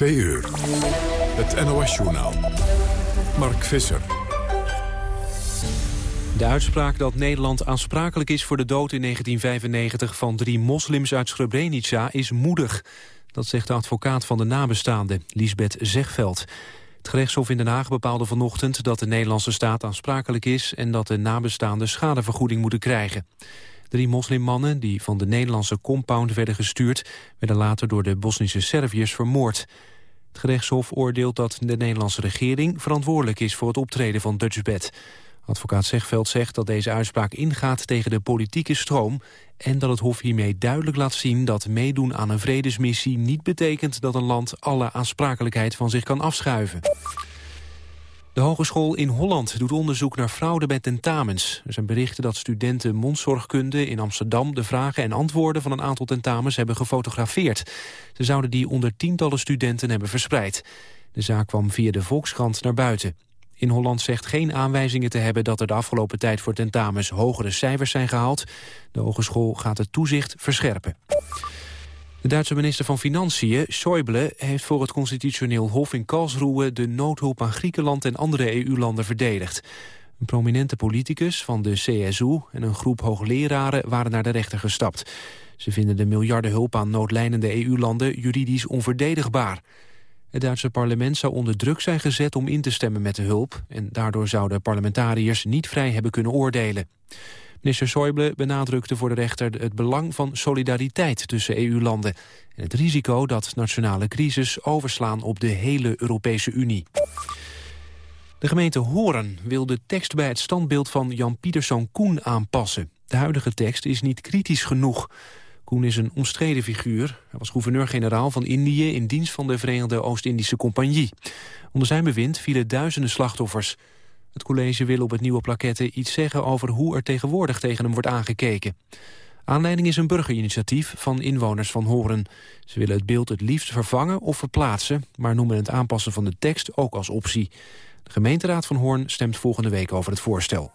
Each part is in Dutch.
Twee uur. Het NOS-journaal. Mark Visser. De uitspraak dat Nederland aansprakelijk is voor de dood in 1995 van drie moslims uit Srebrenica is moedig. Dat zegt de advocaat van de nabestaanden, Lisbeth Zegveld. Het gerechtshof in Den Haag bepaalde vanochtend dat de Nederlandse staat aansprakelijk is... en dat de nabestaanden schadevergoeding moeten krijgen. Drie moslimmannen die van de Nederlandse compound werden gestuurd... werden later door de Bosnische Serviërs vermoord. Het gerechtshof oordeelt dat de Nederlandse regering verantwoordelijk is voor het optreden van Dutchbed. Advocaat Zegveld zegt dat deze uitspraak ingaat tegen de politieke stroom... en dat het Hof hiermee duidelijk laat zien dat meedoen aan een vredesmissie... niet betekent dat een land alle aansprakelijkheid van zich kan afschuiven. De Hogeschool in Holland doet onderzoek naar fraude bij tentamens. Er zijn berichten dat studenten mondzorgkunde in Amsterdam... de vragen en antwoorden van een aantal tentamens hebben gefotografeerd. Ze zouden die onder tientallen studenten hebben verspreid. De zaak kwam via de Volkskrant naar buiten. In Holland zegt geen aanwijzingen te hebben dat er de afgelopen tijd voor tentamens hogere cijfers zijn gehaald. De hogeschool gaat het toezicht verscherpen. De Duitse minister van Financiën, Schäuble, heeft voor het constitutioneel hof in Karlsruhe de noodhulp aan Griekenland en andere EU-landen verdedigd. Een prominente politicus van de CSU en een groep hoogleraren waren naar de rechter gestapt. Ze vinden de miljardenhulp aan noodlijnende EU-landen juridisch onverdedigbaar. Het Duitse parlement zou onder druk zijn gezet om in te stemmen met de hulp... en daardoor zouden parlementariërs niet vrij hebben kunnen oordelen. Minister Schäuble benadrukte voor de rechter het belang van solidariteit tussen EU-landen... en het risico dat nationale crisis overslaan op de hele Europese Unie. De gemeente Horen wil de tekst bij het standbeeld van Jan Pieterszoon Koen aanpassen. De huidige tekst is niet kritisch genoeg. Koen is een omstreden figuur. Hij was gouverneur-generaal van Indië in dienst van de Verenigde Oost-Indische Compagnie. Onder zijn bewind vielen duizenden slachtoffers. Het college wil op het nieuwe plaquette iets zeggen over hoe er tegenwoordig tegen hem wordt aangekeken. Aanleiding is een burgerinitiatief van inwoners van Horen. Ze willen het beeld het liefst vervangen of verplaatsen... maar noemen het aanpassen van de tekst ook als optie. De gemeenteraad van Hoorn stemt volgende week over het voorstel.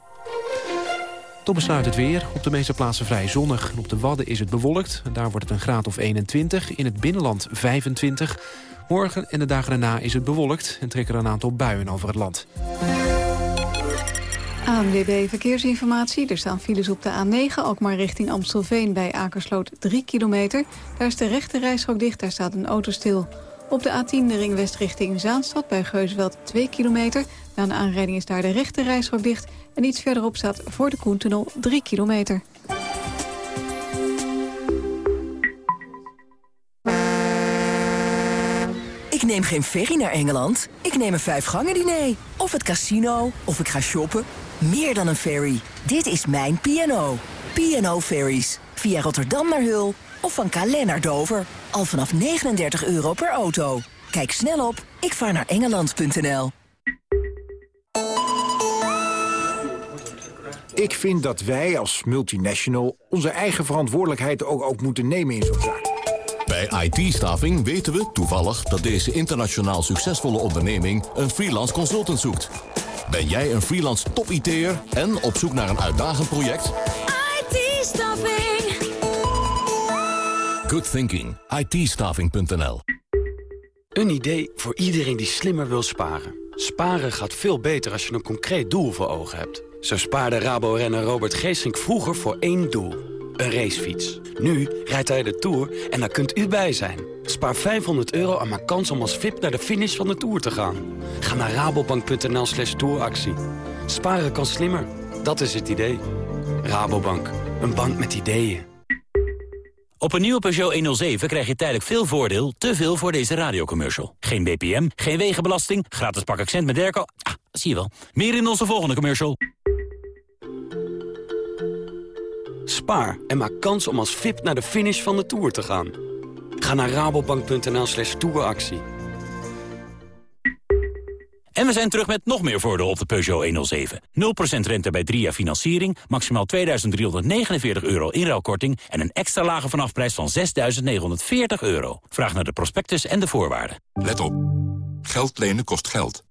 Tot besluit het weer. Op de meeste plaatsen vrij zonnig. Op de Wadden is het bewolkt. Daar wordt het een graad of 21. In het binnenland 25. Morgen en de dagen daarna is het bewolkt... en trekken er een aantal buien over het land. ANWB Verkeersinformatie. Er staan files op de A9, ook maar richting Amstelveen bij Akersloot 3 kilometer. Daar is de rechte reishok dicht, daar staat een auto stil. Op de A10 de ring west richting Zaanstad bij Geusveld 2 kilometer. Na een aanrijding is daar de rechte reishok dicht. En iets verderop staat voor de Koentunnel 3 kilometer. Ik neem geen ferry naar Engeland. Ik neem een vijfgangen diner. Of het casino. Of ik ga shoppen. Meer dan een ferry. Dit is mijn P&O. P&O Ferries. Via Rotterdam naar Hul. Of van Calais naar Dover. Al vanaf 39 euro per auto. Kijk snel op ikvaarnaarengeland.nl Ik vind dat wij als multinational onze eigen verantwoordelijkheid ook, ook moeten nemen in zo'n zaak. Bij IT-staving weten we toevallig dat deze internationaal succesvolle onderneming een freelance consultant zoekt. Ben jij een freelance top-IT'er en op zoek naar een uitdagend project? IT-staving. Good thinking. it Een idee voor iedereen die slimmer wil sparen. Sparen gaat veel beter als je een concreet doel voor ogen hebt. Zo spaarde Rabo-renner Robert Geesink vroeger voor één doel. Een racefiets. Nu rijdt hij de Tour en daar kunt u bij zijn. Spaar 500 euro en maak kans om als VIP naar de finish van de Tour te gaan. Ga naar rabobank.nl slash touractie. Sparen kan slimmer. Dat is het idee. Rabobank. Een bank met ideeën. Op een nieuwe Peugeot 107 krijg je tijdelijk veel voordeel, te veel voor deze radiocommercial. Geen BPM, geen wegenbelasting, gratis pak accent met Derco. Ah, zie je wel. Meer in onze volgende commercial. Spaar en maak kans om als VIP naar de finish van de Tour te gaan. Ga naar rabobank.nl slash touractie. En we zijn terug met nog meer voordeel op de Peugeot 107. 0% rente bij 3 jaar financiering, maximaal 2.349 euro inruilkorting... en een extra lage vanafprijs van 6.940 euro. Vraag naar de prospectus en de voorwaarden. Let op. Geld lenen kost geld.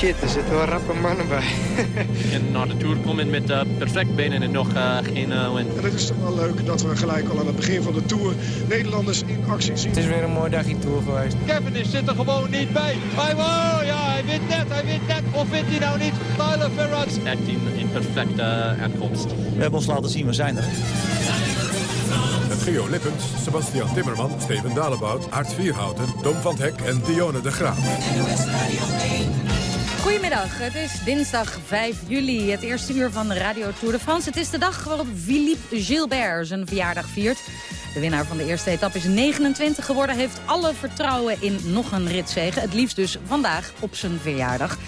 Shit, er zitten wel rappe mannen bij. en naar de Tour komen met uh, perfect benen en nog uh, geen uh, win. En het is toch wel leuk dat we gelijk al aan het begin van de Tour Nederlanders in actie zien. Het is weer een mooi dagje Tour geweest. Kevin zit er gewoon niet bij. Hij, oh, ja, hij wint net, hij wint net. Of wint hij nou niet? Tyler Ferrats. Echt in, in perfecte aankomst. We hebben ons laten zien, we zijn er. Geo Lippens, Sebastian Timmerman, Steven Dalebout, Aart Vierhouten, Tom van Hek en Dionne de Graaf. Goedemiddag, het is dinsdag 5 juli, het eerste uur van Radio Tour de France. Het is de dag waarop Philippe Gilbert zijn verjaardag viert. De winnaar van de eerste etappe is 29 geworden, heeft alle vertrouwen in nog een ritzege. Het liefst dus vandaag op zijn verjaardag.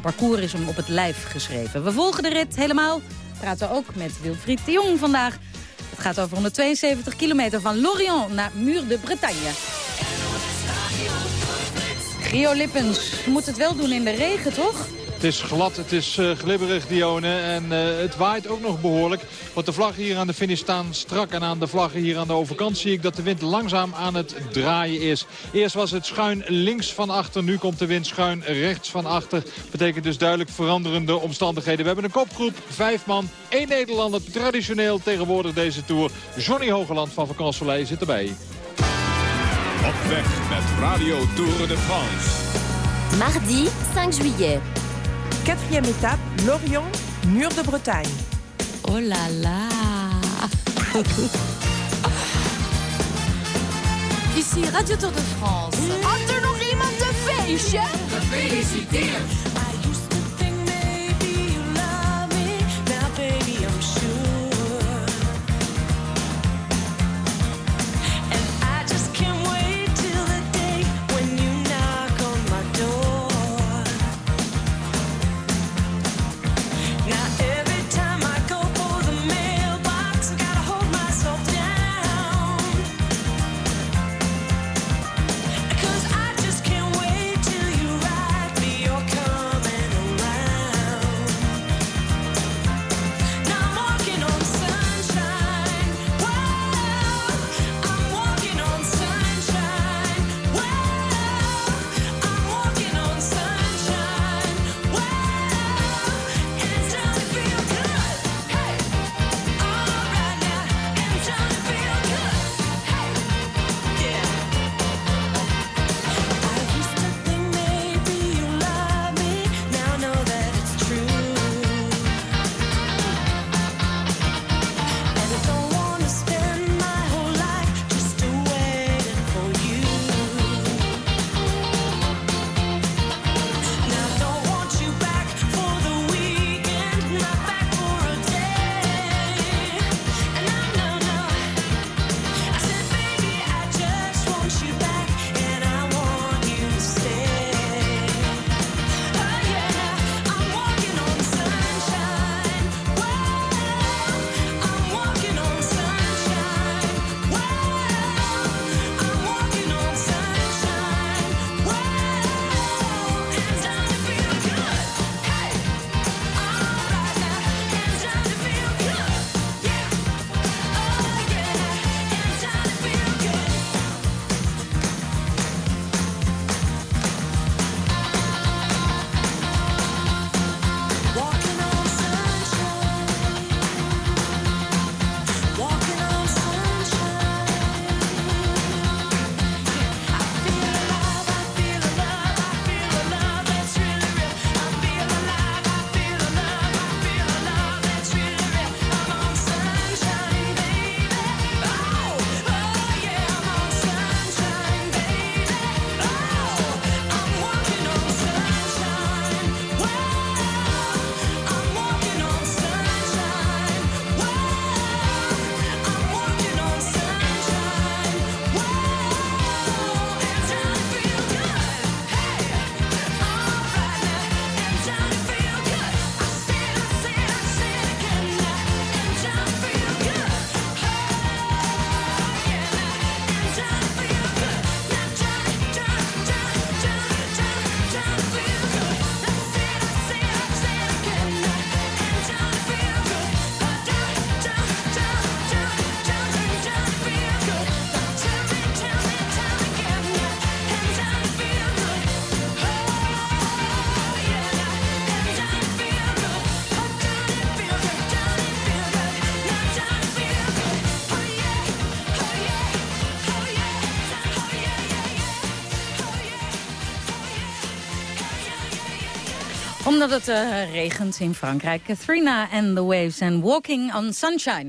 Parcours is hem op het lijf geschreven. We volgen de rit helemaal, praten ook met Wilfried de Jong vandaag... Het gaat over 172 kilometer van Lorient naar Muur de Bretagne. Gio Lippens, je moet het wel doen in de regen, toch? Het is glad, het is uh, glibberig, Dione. En uh, het waait ook nog behoorlijk. Want de vlaggen hier aan de finish staan strak. En aan de vlaggen hier aan de overkant zie ik dat de wind langzaam aan het draaien is. Eerst was het schuin links van achter. Nu komt de wind schuin rechts van achter. Betekent dus duidelijk veranderende omstandigheden. We hebben een kopgroep, vijf man, één Nederlander. Traditioneel tegenwoordig deze Tour. Johnny Hogeland van Vakansoleil zit erbij. Op weg met Radio Tour de France. Mardi 5 juillet. Quatrième étape, Lorient, Mur de Bretagne. Oh là là Ici Radio Tour de France. Had er nog iemand een feestje? Gefeliciteerd! Het uh, regent in Frankrijk. Katrina and the Waves and Walking on Sunshine.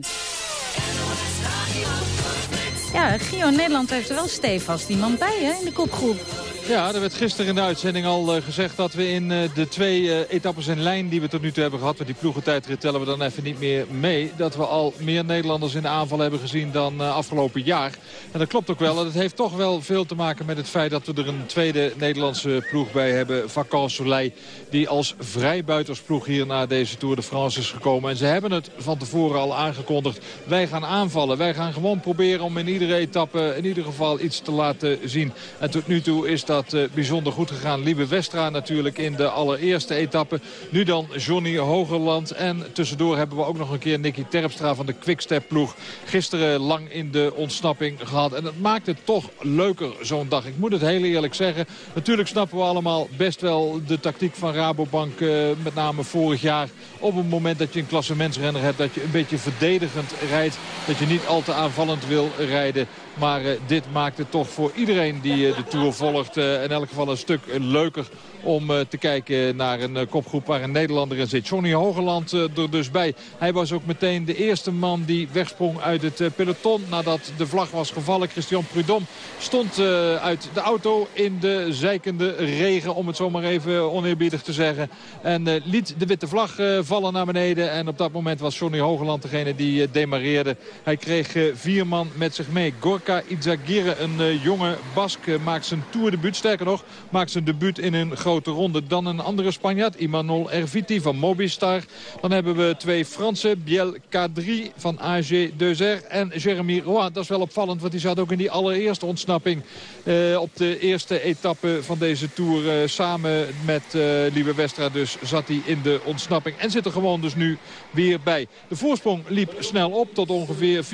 Ja, Gio Nederland heeft er wel stevast iemand bij hè, in de kopgroep. Ja, er werd gisteren in de uitzending al uh, gezegd dat we in uh, de twee uh, etappes in lijn die we tot nu toe hebben gehad, want die ploegentijdrit tellen we dan even niet meer mee, dat we al meer Nederlanders in de aanval hebben gezien dan afgelopen jaar. En dat klopt ook wel. En dat heeft toch wel veel te maken met het feit dat we er een tweede Nederlandse ploeg bij hebben, Vacan Soleil, die als vrijbuitersploeg hier naar deze Tour de France is gekomen. En ze hebben het van tevoren al aangekondigd. Wij gaan aanvallen. Wij gaan gewoon proberen om in iedere etappe in ieder geval iets te laten zien. En tot nu toe is dat dat uh, bijzonder goed gegaan. Liebe Westra natuurlijk in de allereerste etappe. Nu dan Johnny Hogerland. En tussendoor hebben we ook nog een keer Nicky Terpstra van de Quickstep ploeg. Gisteren lang in de ontsnapping gehad. En dat maakt het toch leuker zo'n dag. Ik moet het heel eerlijk zeggen. Natuurlijk snappen we allemaal best wel de tactiek van Rabobank. Uh, met name vorig jaar. Op het moment dat je een klassementsrenner hebt. Dat je een beetje verdedigend rijdt. Dat je niet al te aanvallend wil rijden. Maar uh, dit maakt het toch voor iedereen die uh, de Tour volgt... Uh, in elk geval een stuk leuker om te kijken naar een kopgroep waar een Nederlander in zit. Johnny Hogeland er dus bij. Hij was ook meteen de eerste man die wegsprong uit het peloton nadat de vlag was gevallen. Christian Prudhomme stond uit de auto in de zeikende regen, om het zomaar even oneerbiedig te zeggen. En liet de witte vlag vallen naar beneden. En op dat moment was Johnny Hogeland degene die demareerde. Hij kreeg vier man met zich mee. Gorka Izagirre, een jonge Bask, maakt zijn toerdebuut. Sterker nog, maakt zijn debuut in een grote ronde. Dan een andere Spanjaard, Imanol Erviti van Mobistar. Dan hebben we twee Fransen, Biel Kadri van AG Deuzer en Jeremy Roy. Dat is wel opvallend, want die zat ook in die allereerste ontsnapping... Uh, op de eerste etappe van deze Tour. Samen met uh, Liebe Westra dus zat hij in de ontsnapping. En zit er gewoon dus nu weer bij. De voorsprong liep snel op tot ongeveer 4,5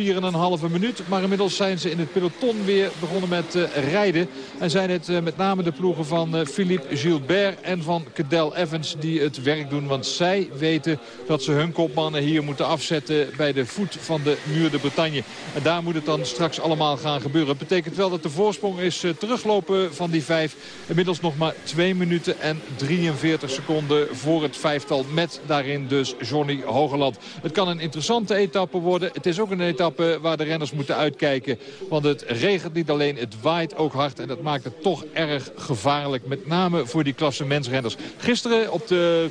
minuut. Maar inmiddels zijn ze in het peloton weer begonnen met rijden. En zijn het met name de ploegen van Philippe Gilbert en van Cadel Evans die het werk doen. Want zij weten dat ze hun kopmannen hier moeten afzetten bij de voet van de muur de Bretagne. En daar moet het dan straks allemaal gaan gebeuren. Het betekent wel dat de voorsprong is teruglopen van die vijf. Inmiddels nog maar 2 minuten en 43 seconden voor het vijftal. Met daarin dus Johnny Hogeland. Het kan een interessante etappe worden. Het is ook een etappe waar de renners moeten uitkijken. Want het regent niet alleen, het waait ook hard. En dat maakt het toch erg gevaarlijk. Met name voor die klassementsrenners. Gisteren op de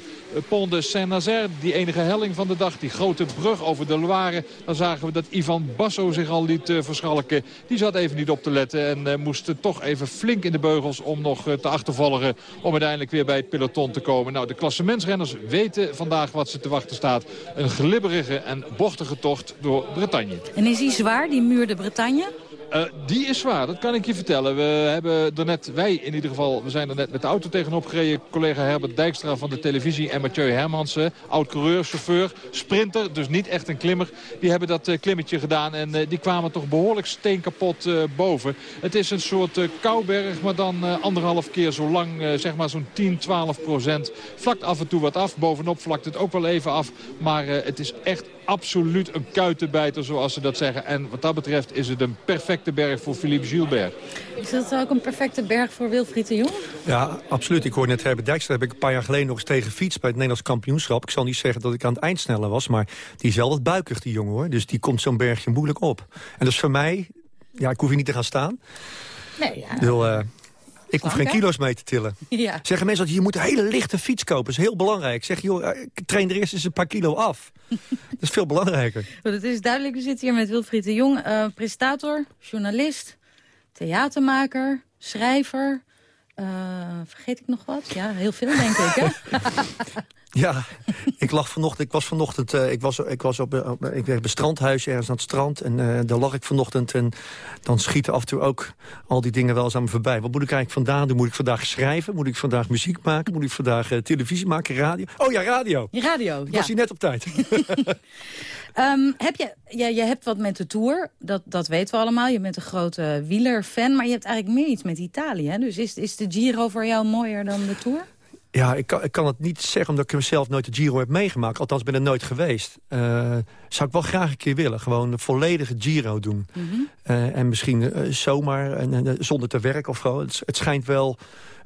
Pont de Saint-Nazaire, die enige helling van de dag. Die grote brug over de Loire. Dan zagen we dat Ivan Basso zich al liet uh, verschalken. Die zat even niet op te letten en uh, moest toch even flink in de beugels om nog uh, te achtervolgen. Om uiteindelijk weer bij het peloton te komen. Nou, de klassementsrenners weten vandaag wat ze te wachten staat. Een glibberige en bochtige tocht door Bretagne. En is die zwaar, die muur de Bretagne? Uh, die is zwaar, dat kan ik je vertellen. We hebben er net, wij in ieder geval, we zijn er net met de auto tegenop gereden. Collega Herbert Dijkstra van de televisie en Mathieu Hermansen. Oud-coureur, chauffeur, sprinter, dus niet echt een klimmer. Die hebben dat uh, klimmetje gedaan en uh, die kwamen toch behoorlijk steenkapot boven. Het is een soort kouberg, maar dan anderhalf keer zo lang, zeg maar zo'n 10, 12 procent. Vlakt af en toe wat af, bovenop vlakt het ook wel even af. Maar het is echt absoluut een kuitenbijter, zoals ze dat zeggen. En wat dat betreft is het een perfecte berg voor Philippe Gilbert. Is dat ook een perfecte berg voor Wilfried de Jong? Ja, absoluut. Ik hoor net Herbert Dijkstra, heb ik een paar jaar geleden nog eens tegen fiets bij het Nederlands kampioenschap. Ik zal niet zeggen dat ik aan het eind sneller was, maar die is wel wat buikig, die jongen hoor. Dus die komt zo'n bergje moeilijk op. En dat is voor mij, ja, ik hoef hier niet te gaan staan. Nee, ja. Wil, uh, ik hoef geen kilo's mee te tillen. Ja. Zeggen mensen dat je moet een hele lichte fiets kopen. Dat is heel belangrijk. Zeg, joh, ik train er eerst eens een paar kilo af. dat is veel belangrijker. Het is duidelijk, we zitten hier met Wilfried de Jong. Uh, presentator, journalist, theatermaker, schrijver. Uh, vergeet ik nog wat? Ja, heel veel denk ik, hè? Ja, ik lag vanochtend, ik was vanochtend, uh, ik was, ik was op, op ik werk bij strandhuis ergens aan het strand en uh, daar lag ik vanochtend en dan schieten af en toe ook al die dingen wel eens aan me voorbij. Wat moet ik eigenlijk vandaag doen? Moet ik vandaag schrijven? Moet ik vandaag muziek maken? Moet ik vandaag uh, televisie maken, radio? Oh ja, radio. Radio, ik ja. was hier net op tijd. um, heb je, ja, je hebt wat met de Tour, dat, dat weten we allemaal. Je bent een grote wielerfan, maar je hebt eigenlijk meer iets met Italië. Hè? Dus is, is de Giro voor jou mooier dan de Tour? Ja, ik kan, ik kan het niet zeggen omdat ik mezelf nooit de Giro heb meegemaakt. Althans, ben er nooit geweest. Uh, zou ik wel graag een keer willen. Gewoon een volledige Giro doen. Mm -hmm. uh, en misschien uh, zomaar, en, zonder te werken of gewoon. Het, het schijnt wel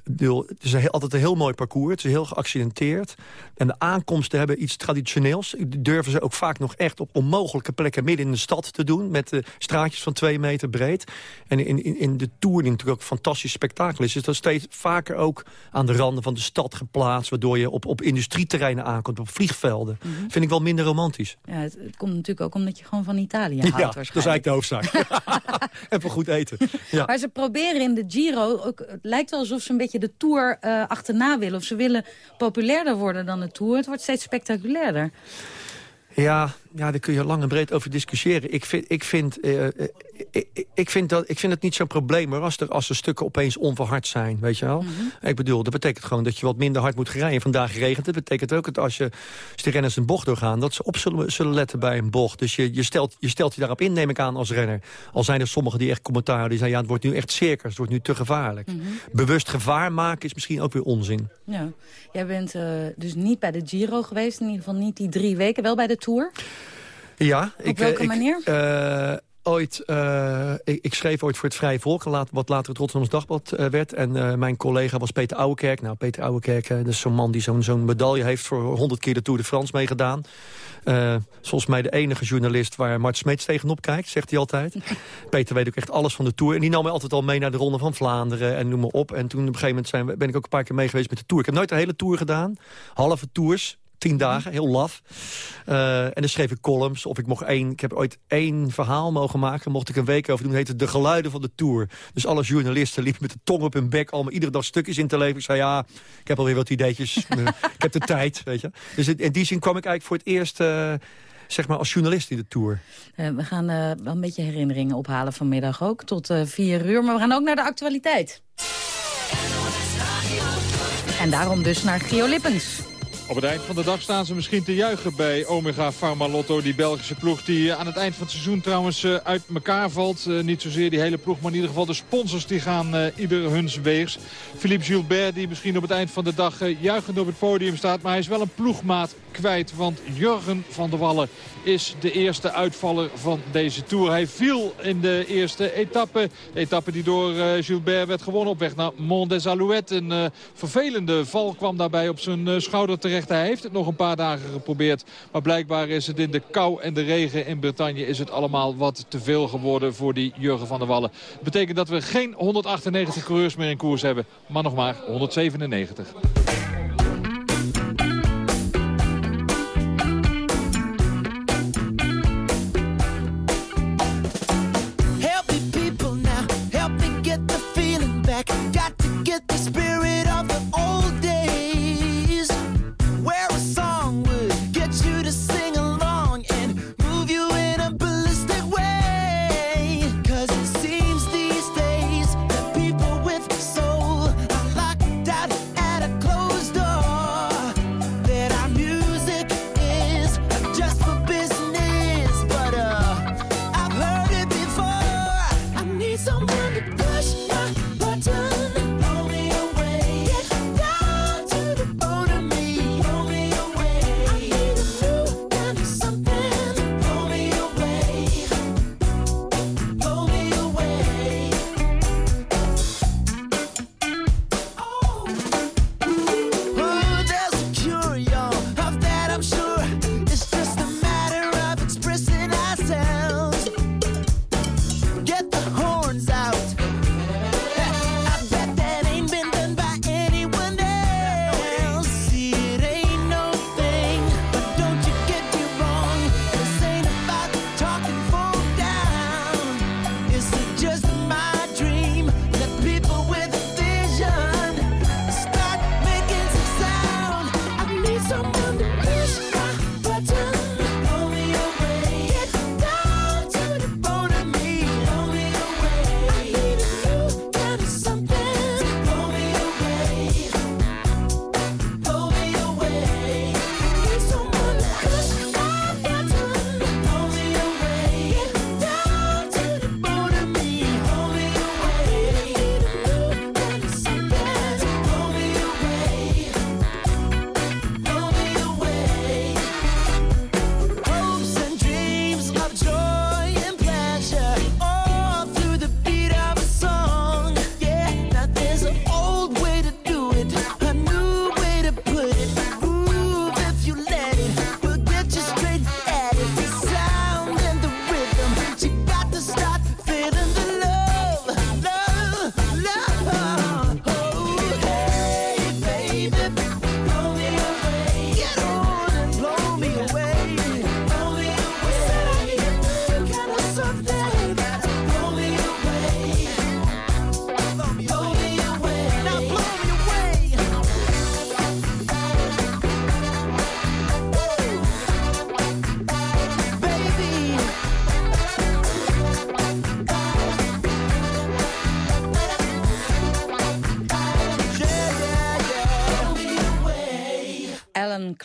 bedoel, het is een heel, altijd een heel mooi parcours. Het is heel geaccidenteerd. En de aankomsten hebben iets traditioneels. Durven ze ook vaak nog echt op onmogelijke plekken... midden in de stad te doen. Met de straatjes van twee meter breed. En in, in, in de Tour, die natuurlijk ook een fantastisch spektakel is... is dat steeds vaker ook aan de randen van de stad geplaatst... waardoor je op, op industrieterreinen aankomt, op vliegvelden. Mhm. Vind ik wel minder romantisch. Ja, het, het komt natuurlijk ook omdat je gewoon van Italië houdt Ja, dat is eigenlijk de hoofdzaak. en voor goed eten. Ja. Maar ze proberen in de Giro, ook, het lijkt wel alsof ze een beetje de Tour eh, achterna willen. Of ze willen populairder worden dan de Tour. Het wordt steeds spectaculairder. Ja, ja, daar kun je lang en breed over discussiëren. Ik vind, ik vind, eh, eh, ik, ik, vind, dat, ik vind het niet zo'n probleem maar als, er, als de stukken opeens onverhard zijn. Weet je wel? Ik bedoel, dat betekent gewoon dat je wat minder hard moet rijden. Vandaag regent het. betekent ook dat als, je, als de renners een bocht doorgaan... dat ze op zullen, zullen letten bij een bocht. Dus je, je, stelt, je stelt je daarop in, neem ik aan, als renner. Al zijn er sommigen die echt commentaar die zeggen... ja, het wordt nu echt circus, het wordt nu te gevaarlijk. Bewust gevaar maken is misschien ook weer onzin. Ja. Jij bent eh, dus niet bij de Giro geweest, in ieder geval niet die drie weken. Wel bij de Tour? Ja. Op ik, welke ik, manier? eh, ooit, eh, ik, ik schreef ooit voor het Vrije Volk, wat later het Rotterdams Dagblad eh, werd. En eh, mijn collega was Peter Ouwekerk. Nou, Peter Ouwekerk, eh, dat is zo'n man die zo'n zo'n medaille heeft... voor 100 keer de Tour de France meegedaan. Eh volgens mij de enige journalist waar Mart Smeets tegenop kijkt, zegt hij altijd. Peter weet ook echt alles van de Tour. En die nam mij altijd al mee naar de Ronde van Vlaanderen en noem maar op. En toen op een gegeven moment zijn ben ik ook een paar keer mee geweest met de Tour. Ik heb nooit een hele Tour gedaan. Halve Tours. Tien dagen, heel laf. Eh, en dan schreef ik columns. Of ik mocht één. Ik heb ooit één verhaal mogen maken. Mocht ik een week over doen. Het heette De Geluiden van de Tour. Dus alle journalisten liepen met de tong op hun bek. Allemaal iedere dag stukjes in te leveren. Ik zei ja, ik heb alweer wat ideetjes. Eh, ik heb de tijd, weet je. Dus in, die zin kwam ik eigenlijk voor het eerst... eh, zeg maar als journalist in de Tour. We gaan wel een beetje herinneringen ophalen vanmiddag ook. Tot vier uur, maar we gaan ook naar de actualiteit. En daarom dus naar Gio Lippens. Op het eind van de dag staan ze misschien te juichen bij Omega Pharma Lotto. Die Belgische ploeg die eh, aan het eind van het seizoen trouwens eh, uit elkaar valt. Eh, niet zozeer die hele ploeg, maar in ieder geval de sponsors die gaan ieder huns weegs. Philippe Gilbert die misschien op het eind van de dag juichend op het podium staat. Maar hij is wel een ploegmaat kwijt. Want Jurgen van der Wallen is de eerste uitvaller van deze Tour. Hij viel in de eerste etappe. Etappe die door Gilbert werd gewonnen op weg naar Mont des Alouettes. Een vervelende val kwam daarbij op zijn schouder terecht. Hij heeft het nog een paar dagen geprobeerd. Maar blijkbaar is het in de kou en de regen in Bretagne... is het allemaal wat te veel geworden voor die Jurgen van der Wallen. Dat betekent dat we geen 198 coureurs meer in koers hebben. Maar nog maar 197.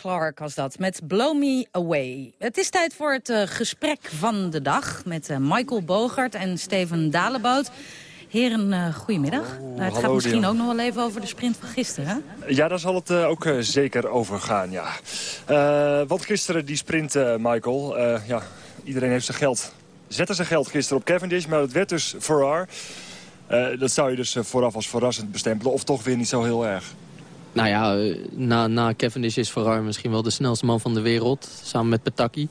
Clark was dat, met Blow Me Away. Het is tijd voor het eh, gesprek van de dag met eh, Michael Bogart en Steven Dalebout. Heren, uh, goedemiddag. Nou, het gaat misschien Dion. ook nog wel even over de sprint van gisteren, hè? Ja, daar zal het ook zeker over gaan, ja. Want gisteren die sprint, Michael, ja, iedereen heeft zijn geld. Zette zijn geld gisteren op Cavendish, maar het werd dus Farrar. Dat zou je dus vooraf als verrassend bestempelen, of toch weer niet zo heel erg. Nou ja, eh, na, na Cavendish is Ferrari misschien wel de snelste man van de wereld. Samen met Pataki.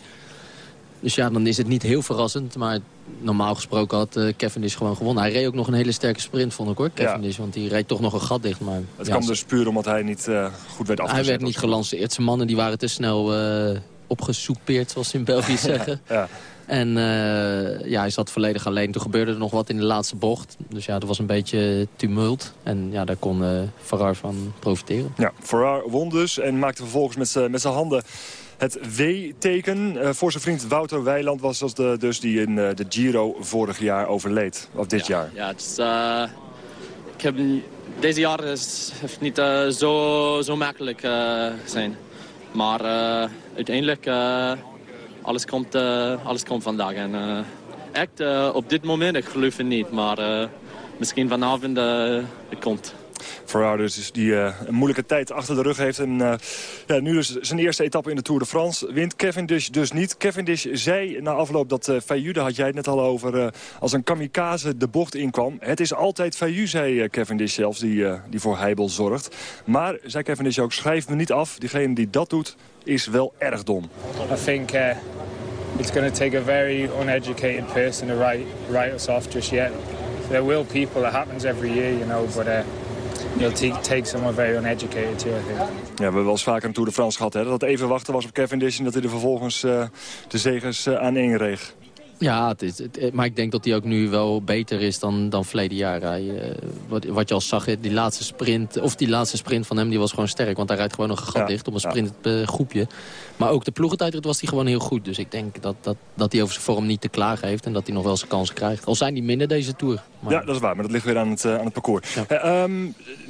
Dus ja, dan is het niet heel verrassend. Maar normaal gesproken had eh, Cavendish gewoon gewonnen. Hij reed ook nog een hele sterke sprint, vond ik hoor, Cavendish. Want die reed toch nog een gat dicht. Maar, Het ja, kwam dus puur omdat hij niet eh, goed werd afgezet. Hij werd niet gelanceerd. Zijn mannen die waren te snel eh opgesoupeerd, zoals ze in België zeggen. ja. En eh, ja, hij zat volledig alleen. Toen gebeurde er nog wat in de laatste bocht. Dus ja, er was een beetje tumult. En ja, daar kon eh Ferrari van profiteren. Ja, Farrar won dus en maakte vervolgens met zijn handen het W-teken. Eh, voor zijn vriend Wouter Weiland was dat de, dus die in eh, de Giro vorig jaar overleed. Of dit jaar. Ja, het is, eh, ik heb, deze jaar is, heeft niet eh, zo, zo makkelijk eh, zijn. Maar eh, uiteindelijk, eh, alles, komt, eh, alles komt vandaag. En, eh, echt, eh, op dit moment, ik geloof het niet. Maar misschien vanavond het komt. Farrar dus die eh, een moeilijke tijd achter de rug heeft. En eh, ja, nu dus zijn eerste etappe in de Tour de France. Wint Cavendish dus niet. Cavendish zei na afloop dat uh, daar had jij het net al over... als een kamikaze de bocht inkwam. Het is altijd Fayou, zei Cavendish zelfs, die, die voor heibel zorgt. Maar, zei Cavendish ook, schrijf me niet af. Diegene die dat doet, is wel erg dom. I think it's going to take a very uneducated person to write write us off just yet. There will people. That happens every year, you know. But uh, it'll take someone very uneducated too. I think. Ja, we hebben wel eens vaker een Tour de France gehad. Hè, dat even wachten was op Cavendish en dat hij er vervolgens eh, de zegens eh, aan één reeg. Ja, het is, het- maar ik denk dat hij ook nu wel beter is dan, dan verleden jaar. Hij, eh, wat, wat je al zag, die laatste sprint, of die laatste sprint van hem, die was gewoon sterk. Want hij rijdt gewoon nog een gat Ja, dicht op een ja. sprintgroepje. Maar ook de ploegentijdrit was hij gewoon heel goed. Dus ik denk dat, dat, dat hij over zijn vorm niet te klagen heeft. En dat hij nog wel zijn kans krijgt. Al zijn die minder deze Tour. Maar- Ja, dat is waar, maar dat ligt weer aan het, eh, aan het parcours. Eh, ehm,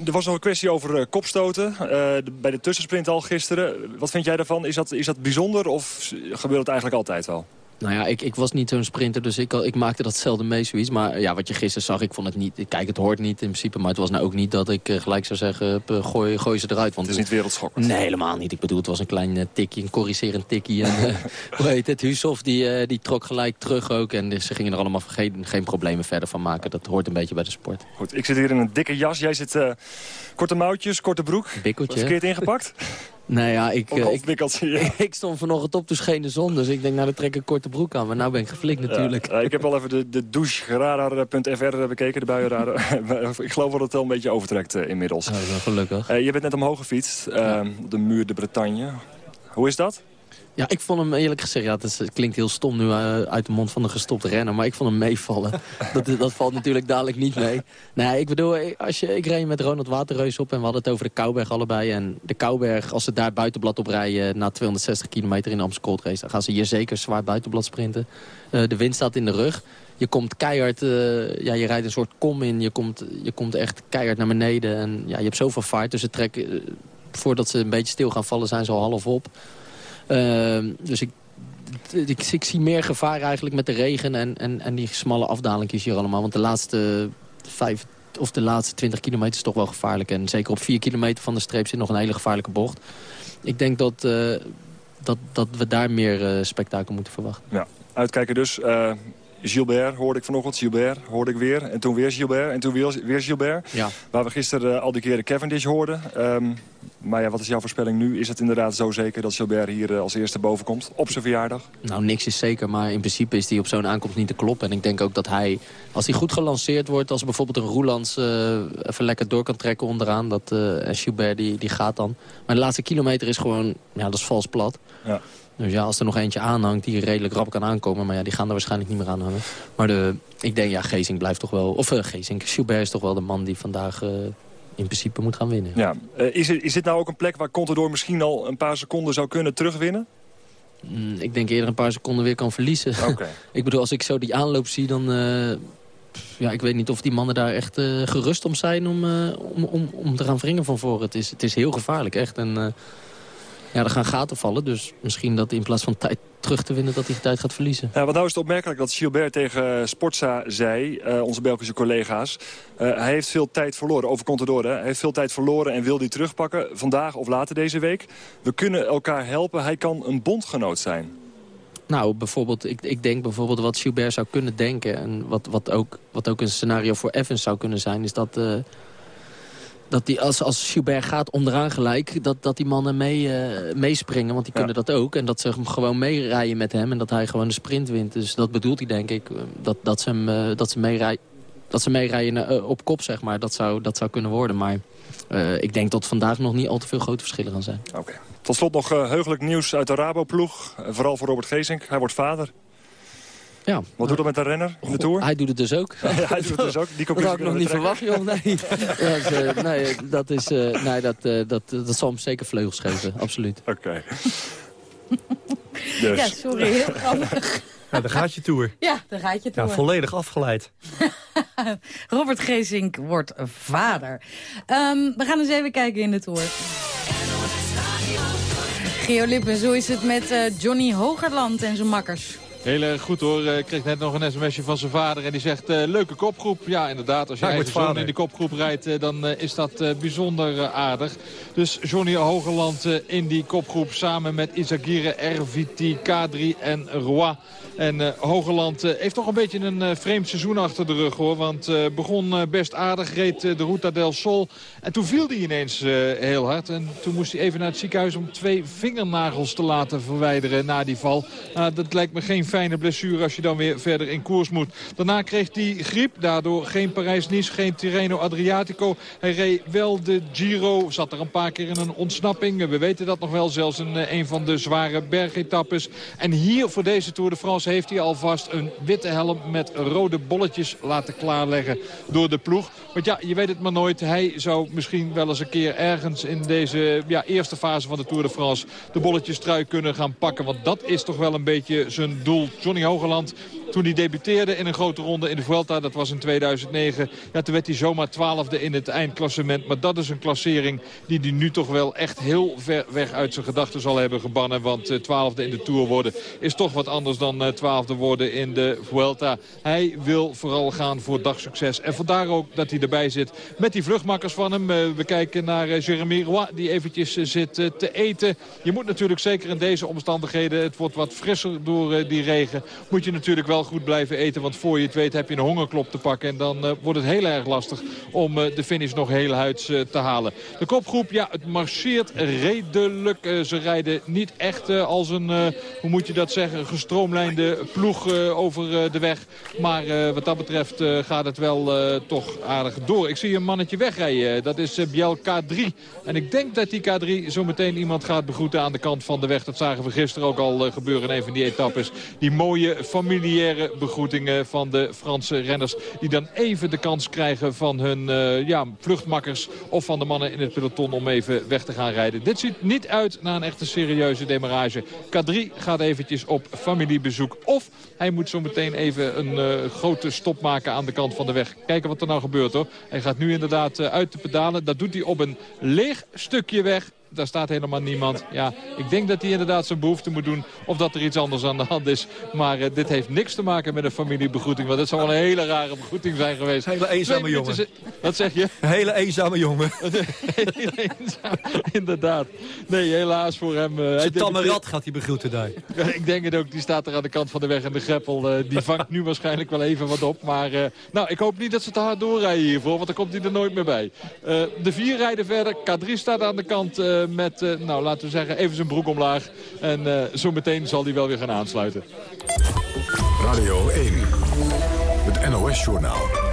er was nog een kwestie over eh, kopstoten. eh, de- bij de tussensprint al gisteren. Wat vind jij daarvan? Is dat, is dat bijzonder of gebeurt het eigenlijk altijd wel? Nou ja, ik, ik was niet zo'n sprinter, dus ik, ik maakte dat zelden mee zoiets. Maar ja, wat je gisteren zag, ik vond het niet... Kijk, het hoort niet in principe, maar het was nou ook niet dat ik eh, gelijk zou zeggen... eh, gooi, gooi ze eruit. Want Het is niet wereldschokkend. Nee, helemaal niet. Ik bedoel, het was een klein eh, tikje, een corrigerend tikje. En, hoe heet het? Hushoff, die, die trok gelijk terug ook. En ze gingen er allemaal geen, geen problemen verder van maken. Dat hoort een beetje bij de sport. Goed, ik zit hier in een dikke jas. Jij zit korte mouwtjes, korte broek. Bikkeltje. Verkeerd ingepakt? Nee, ja, ik, eh, ik, halfbikkeltje, ja. ik stond vanochtend op, toen scheen de zon. Dus ik denk, nou, dan trek ik een korte broek aan. Maar nou ben ik geflikt natuurlijk. Ja, eh, ik heb wel even de, de doucheradar.fr bekeken, de buienradar. ik geloof dat het wel een beetje overtrekt eh, inmiddels. Oh, wel gelukkig. Eh, je bent net omhoog gefietst, eh, op de muur de Bretagne. Hoe is dat? Ja, ik vond hem eerlijk gezegd, ja, het, is- het klinkt heel stom nu eh, uit de mond van een gestopte renner, maar ik vond hem meevallen. dat, dat valt natuurlijk dadelijk niet mee. Nee, ik bedoel, ik- als je, ik reed met Ronald Waterreus op en we hadden het over de Kouberg allebei. En de Kouberg, als ze daar buitenblad op rijden na 260 kilometer in de Amstel Gold Race, dan gaan ze hier zeker zwaar buitenblad sprinten. Eh, de wind staat in de rug. Je komt keihard, eh, ja, je rijdt een soort kom in, je komt, je komt echt keihard naar beneden. En ja, je hebt zoveel vaart, dus ze trekken, eh, voordat ze een beetje stil gaan vallen zijn ze al half op. Ehm, dus ik, ik, zie meer gevaar eigenlijk met de regen en, en, en die smalle afdalingjes hier allemaal. Want de laatste vijf of de laatste 20 kilometer is toch wel gevaarlijk. En zeker op 4 kilometer van de streep zit nog een hele gevaarlijke bocht. Ik denk dat, eh, dat, dat we daar meer eh, spektakel moeten verwachten. Ja, uitkijken dus. Eh, Gilbert hoorde ik vanochtend, Gilbert hoorde ik weer. En toen weer Gilbert en toen weer, weer Gilbert. Ja. Waar we gisteren eh, al die keren Cavendish hoorden. Ehm, maar ja, wat is jouw voorspelling nu? Is het inderdaad zo zeker dat Gilbert hier eh, als eerste boven komt? Op zijn verjaardag? Nou, niks is zeker, maar in principe is hij op zo'n aankomst niet te kloppen. En ik denk ook dat hij, als hij goed gelanceerd wordt... als bijvoorbeeld een Roelands eh, even lekker door kan trekken onderaan... Dat, en Schubert die, die gaat dan. Maar de laatste kilometer is gewoon, ja, dat is vals plat. Ja. Dus ja, als er nog eentje aanhangt die redelijk rap kan aankomen... maar ja, die gaan er waarschijnlijk niet meer aanhangen. Maar de, ik denk, ja, Gezing blijft toch wel... Of uh, Gezing, Gilbert is toch wel de man die vandaag... Uh, in principe moet gaan winnen. Ja. Uh, is, is dit nou ook een plek waar Contador misschien al een paar seconden zou kunnen terugwinnen? Mm, ik denk eerder een paar seconden weer kan verliezen. Okay. ik bedoel, als ik zo die aanloop zie, dan... ja, ik weet niet of die mannen daar echt gerust om zijn om, om, om, om te gaan wringen van voren. Het is, het is heel gevaarlijk, echt. En ja, er gaan gaten vallen. Dus misschien dat in plaats van tijd terug te winnen... dat hij tijd gaat verliezen. Ja, want nou is het opmerkelijk dat Gilbert tegen Sportza zei... Uh, onze Belgische collega's... Uh, hij heeft veel tijd verloren, over Contador. Hè? Hij heeft veel tijd verloren en wil die terugpakken. Vandaag of later deze week. We kunnen elkaar helpen. Hij kan een bondgenoot zijn. Nou, bijvoorbeeld, ik, ik denk bijvoorbeeld wat Gilbert zou kunnen denken... en wat, wat, ook, wat ook een scenario voor Evans zou kunnen zijn... is dat... Uh, dat die, als, als Schubert gaat onderaan gelijk, dat, dat die mannen mee, uh, meespringen. Want die kunnen dat ook. En dat ze hem gewoon meerijden met hem. En dat hij gewoon de sprint wint. Dus dat bedoelt hij denk ik. Dat, dat ze, hem, uh, dat ze meerijden dat ze meerijden uh, op kop, zeg maar. Dat zou, dat zou kunnen worden. Maar ik denk dat vandaag nog niet al te veel grote verschillen gaan zijn. Oké. Okay. Tot slot nog heugelijk nieuws uit de Rabo-ploeg. vooral voor Robert Geesink. Hij wordt vader. Ja. Wat doet dat met de renner in de Tour? Hij doet het dus ook. ja, hij doet het dus ook. Die dat had ik nog niet verwacht, joh. Nee, dat, is, uh, nee, dat, is, uh, nee dat, uh, dat, dat zal hem zeker vleugels geven. Absoluut. Oké. Okay. dus. Ja, sorry. Heel grappig. Ja, daar gaat je tour. Ja, daar gaat je tour. Ja, volledig afgeleid. Robert Geesink wordt vader. Um, we gaan eens even kijken in de tour. Geo Lippen, zo is het met uh, Johnny Hogerland en zijn makkers. Heel erg goed hoor. Ik kreeg net nog een sms'je van zijn vader en die zegt uh, leuke kopgroep. Ja inderdaad, als je ja, eigen zoon in de kopgroep rijdt uh, dan uh, is dat bijzonder aardig. Dus Johnny Hogeland in die kopgroep samen met Isagire, Erviti, Kadri en Roy. En Hogeland heeft toch een beetje een vreemd seizoen achter de rug hoor. Want begon best aardig, reed de Ruta del Sol. En toen viel hij ineens heel hard. En toen moest hij even naar het ziekenhuis om twee vingernagels te laten verwijderen na die val. Nou, dat lijkt me geen fijne blessure als je dan weer verder in koers moet. Daarna kreeg hij griep, daardoor geen Parijs-Nice, geen Tirreno Adriatico. Hij reed wel de Giro, zat er een paar keer in een ontsnapping. We weten dat nog wel, zelfs een, een van de zware bergetappes. En hier voor deze Tour de France heeft hij alvast een witte helm met rode bolletjes laten klaarleggen door de ploeg. Want ja, je weet het maar nooit. Hij zou misschien wel eens een keer ergens in deze ja, eerste fase van de Tour de France de bolletjes trui kunnen gaan pakken. Want dat is toch wel een beetje zijn doel. Johnny Hogeland toen hij debuteerde in een grote ronde in de Vuelta. Dat was in 2009. Ja, toen werd hij zomaar twaalfde in het eindklassement. Maar dat is een klassering die hij nu toch wel echt heel ver weg uit zijn gedachten zal hebben gebannen. Want uh, twaalfde in de Tour worden is toch wat anders dan uh, twaalfde worden in de Vuelta. Hij wil vooral gaan voor dagsucces. En vandaar ook dat hij erbij zit met die vluchtmakkers van hem. Uh, we kijken naar Jeremy Roy die eventjes zit te eten. Je moet natuurlijk zeker in deze omstandigheden, het wordt wat frisser door die regen, moet je natuurlijk wel goed blijven eten. Want voor je het weet heb je een hongerklop te pakken. En dan uh, wordt het heel erg lastig om uh, de finish nog heel huids uh, te halen. De kopgroep, ja, het marcheert redelijk. ze rijden niet echt als een, hoe moet je dat zeggen, gestroomlijnde ploeg over de weg. Maar wat dat betreft gaat het wel toch aardig door. Ik zie een mannetje wegrijden. Dat is Biel K3. En ik denk dat die K3 zo meteen iemand gaat begroeten aan de kant van de weg. Dat zagen we gisteren ook al gebeuren in een van die etappes. Die mooie begroetingen van de Franse renners. Die dan even de kans krijgen van hun uh, ja, vluchtmakkers of van de mannen in het peloton om even weg te gaan rijden. Dit ziet niet uit naar een echte serieuze demarrage. K3 gaat eventjes op familiebezoek. Of hij moet zo meteen even een uh, grote stop maken aan de kant van de weg. Kijken wat er nou gebeurt hoor. Hij gaat nu inderdaad uh, uit de pedalen. Dat doet hij op een leeg stukje weg daar staat helemaal niemand. Ja, ik denk dat hij inderdaad zijn behoefte moet doen. Of dat er iets anders aan de hand is. Maar uh, dit heeft niks te maken met een familiebegroeting. Want het zou wel een hele rare begroeting zijn geweest. Hele eenzame jongen. Wat zeg je? Hele eenzame jongen. hele eenzame, inderdaad. Nee, helaas voor hem. Uh, zijn tamme rat gaat hij begroeten daar. ik denk het ook. Die staat er aan de kant van de weg. En de greppel uh, die vangt nu waarschijnlijk wel even wat op. Maar nou, ik hoop niet dat ze te hard doorrijden hiervoor. Want dan komt hij er nooit meer bij. de vier rijden verder. K3 staat aan de kant met, uh, nou laten we zeggen, even zijn broek omlaag. En uh, zo meteen zal hij wel weer gaan aansluiten. Radio 1, het NOS-journaal.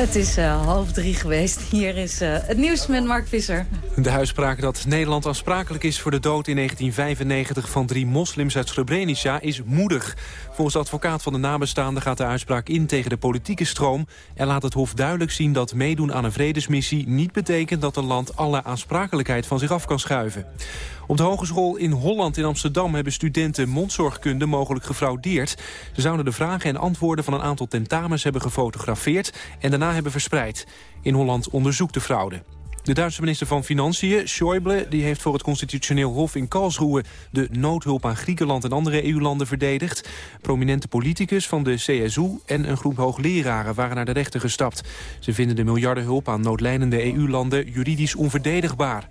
Het is uh, half drie geweest. Hier is uh, het nieuws met Mark Visser. De uitspraak dat Nederland aansprakelijk is voor de dood in 1995 van drie moslims uit Srebrenica is moedig. Volgens advocaat van de nabestaanden gaat de uitspraak in tegen de politieke stroom... en laat het Hof duidelijk zien dat meedoen aan een vredesmissie niet betekent dat een land alle aansprakelijkheid van zich af kan schuiven. Op de Hogeschool in Holland in Amsterdam hebben studenten mondzorgkunde mogelijk gefraudeerd. Ze zouden de vragen en antwoorden van een aantal tentamens hebben gefotografeerd en daarna hebben verspreid. In Holland onderzoekt de fraude. De Duitse minister van Financiën, Schäuble, die heeft voor het Constitutioneel Hof in Karlsruhe de noodhulp aan Griekenland en andere EU-landen verdedigd. Prominente politicus van de CSU en een groep hoogleraren waren naar de rechter gestapt. Ze vinden de miljardenhulp aan noodlijnende EU-landen juridisch onverdedigbaar.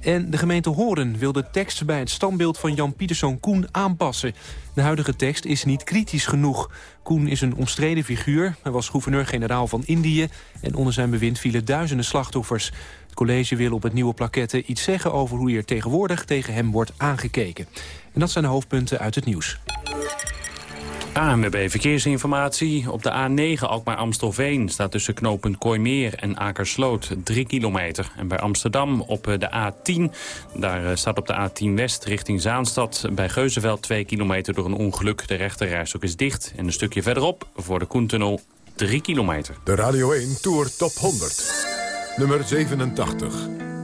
En de gemeente Horen wil de tekst bij het standbeeld van Jan Pieterszoon Koen aanpassen. De huidige tekst is niet kritisch genoeg. Koen is een omstreden figuur. Hij was gouverneur-generaal van Indië... en onder zijn bewind vielen duizenden slachtoffers. Het college wil op het nieuwe plaquette iets zeggen over hoe er tegenwoordig tegen hem wordt aangekeken. En dat zijn de hoofdpunten uit het nieuws. ANWB Verkeersinformatie. Op de A9 Alkmaar-Amstelveen staat tussen knooppunt Kooimeer en Akersloot 3 kilometer. En bij Amsterdam op de A10, daar eh, staat op de A10 West richting Zaanstad... bij Geuzenveld 2 kilometer door een ongeluk. De rechterrijstok is dicht. En een stukje verderop voor de Koentunnel 3 kilometer. De Radio 1 Tour Top 100. Nummer 87.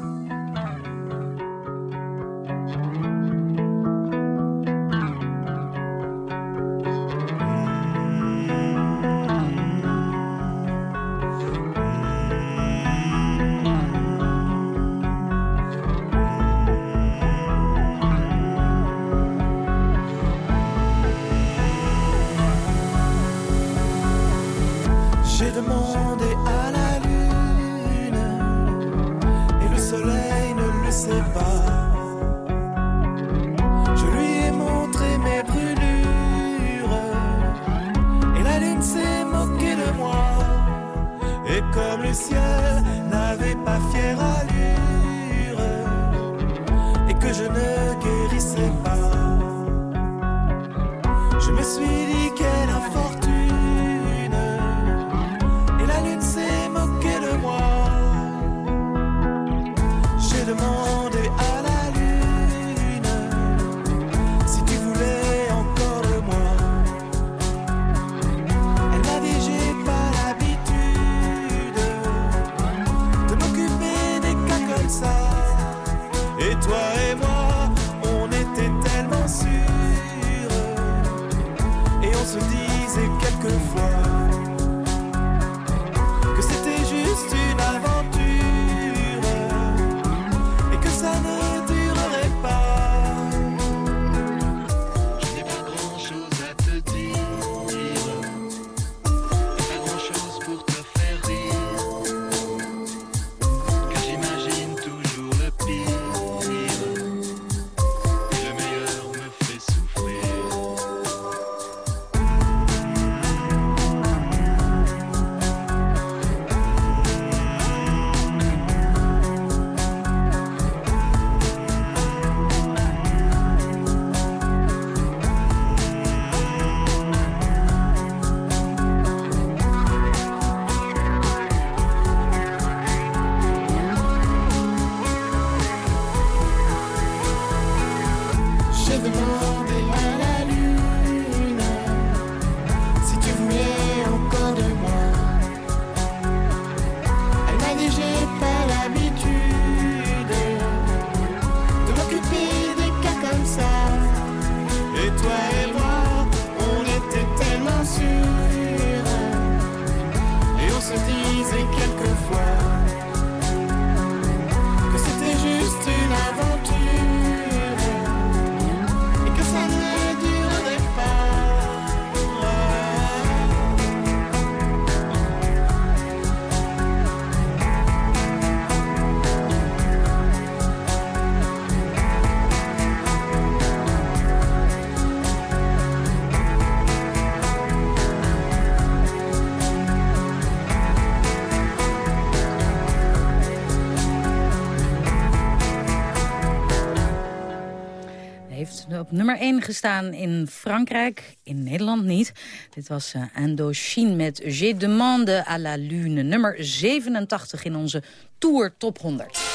Nummer 1 gestaan in Frankrijk, in Nederland niet. Dit was uh, Indochine met J'ai demandé à la lune. Nummer 87 in onze Tour Top 100.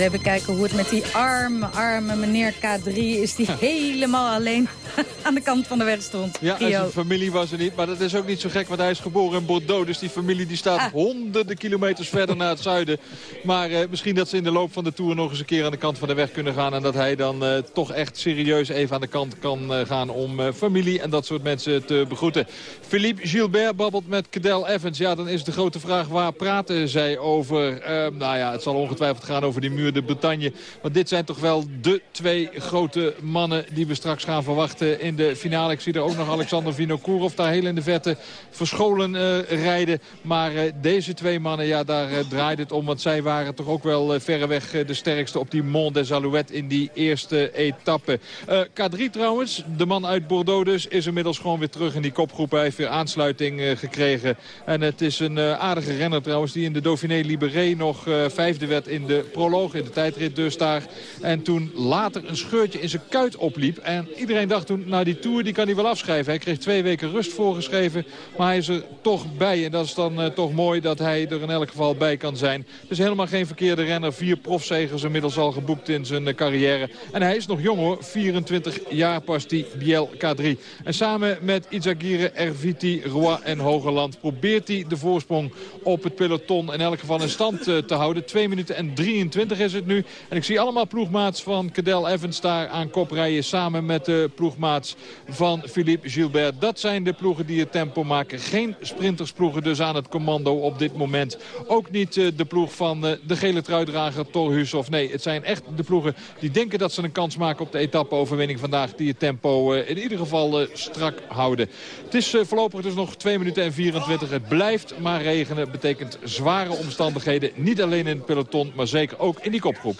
Even kijken hoe het met die arme, arme meneer K3 is... die helemaal alleen aan de kant van de weg stond. Ja, en zijn familie was er niet. Maar dat is ook niet zo gek, want hij is geboren in Bordeaux. Dus die familie die staat Ah. honderden kilometers verder naar het zuiden. Maar eh, misschien dat ze in de loop van de Tour nog eens een keer aan de kant van de weg kunnen gaan. En dat hij dan eh, toch echt serieus even aan de kant kan eh, gaan om familie en dat soort mensen te begroeten. Philippe Gilbert babbelt met Cadel Evans. Ja, dan is de grote vraag, waar praten zij over? Nou ja, het zal ongetwijfeld gaan over die muur de Bretagne. Want dit zijn toch wel de twee grote mannen die we straks gaan verwachten in de finale. Ik zie er ook nog Alexander Vinokourov daar heel in de verte verscholen eh, rijden. Maar eh, deze twee mannen, ja, daar eh, draait het om. Want zij waren toch ook wel verreweg de sterkste op die Mont des Alouettes in die eerste etappe. Eh, K3 trouwens, de man uit Bordeaux dus, is inmiddels gewoon weer terug in die kopgroep. Hij heeft weer aansluiting gekregen. En het is een aardige renner trouwens die in de Dauphiné Libéré nog vijfde werd in de proloog. In de tijdrit dus daar. En toen later een scheurtje in zijn kuit opliep. En iedereen dacht toen, nou die Tour die kan hij wel afschrijven. Hij kreeg twee weken rust voorgeschreven. Maar hij is er toch bij. En dat is dan eh, toch mooi dat hij er in elk geval bij kan zijn. Dus helemaal geen verkeerde renner. Vier profzegers inmiddels al geboekt in zijn eh, carrière. En hij is nog jong hoor. 24 jaar pas die Biel K3. En samen met Izagirre, Erviti, Roy en Hogeland probeert hij de voorsprong op het peloton in elk geval in stand eh, te houden. 2 minuten en 23 is het nu. En ik zie allemaal ploegmaats van Cadel Evans daar aan kop rijden. Samen met de ploegmaats van Philippe Gilbert. Dat zijn de ploegen die het tempo maken. Geen sprintersploegen dus aan het commando op dit moment. Ook niet eh, de ploeg van eh, de gele truidrager Thor Hushoff. Nee, het zijn echt de ploegen die denken dat ze een kans maken op de etappe-overwinning vandaag. Die het tempo eh, in ieder geval strak houden. Het is voorlopig dus nog 2 minuten en 24. Het blijft maar regenen. Betekent zware omstandigheden. Niet alleen in het peloton, maar zeker ook in die kopgroep.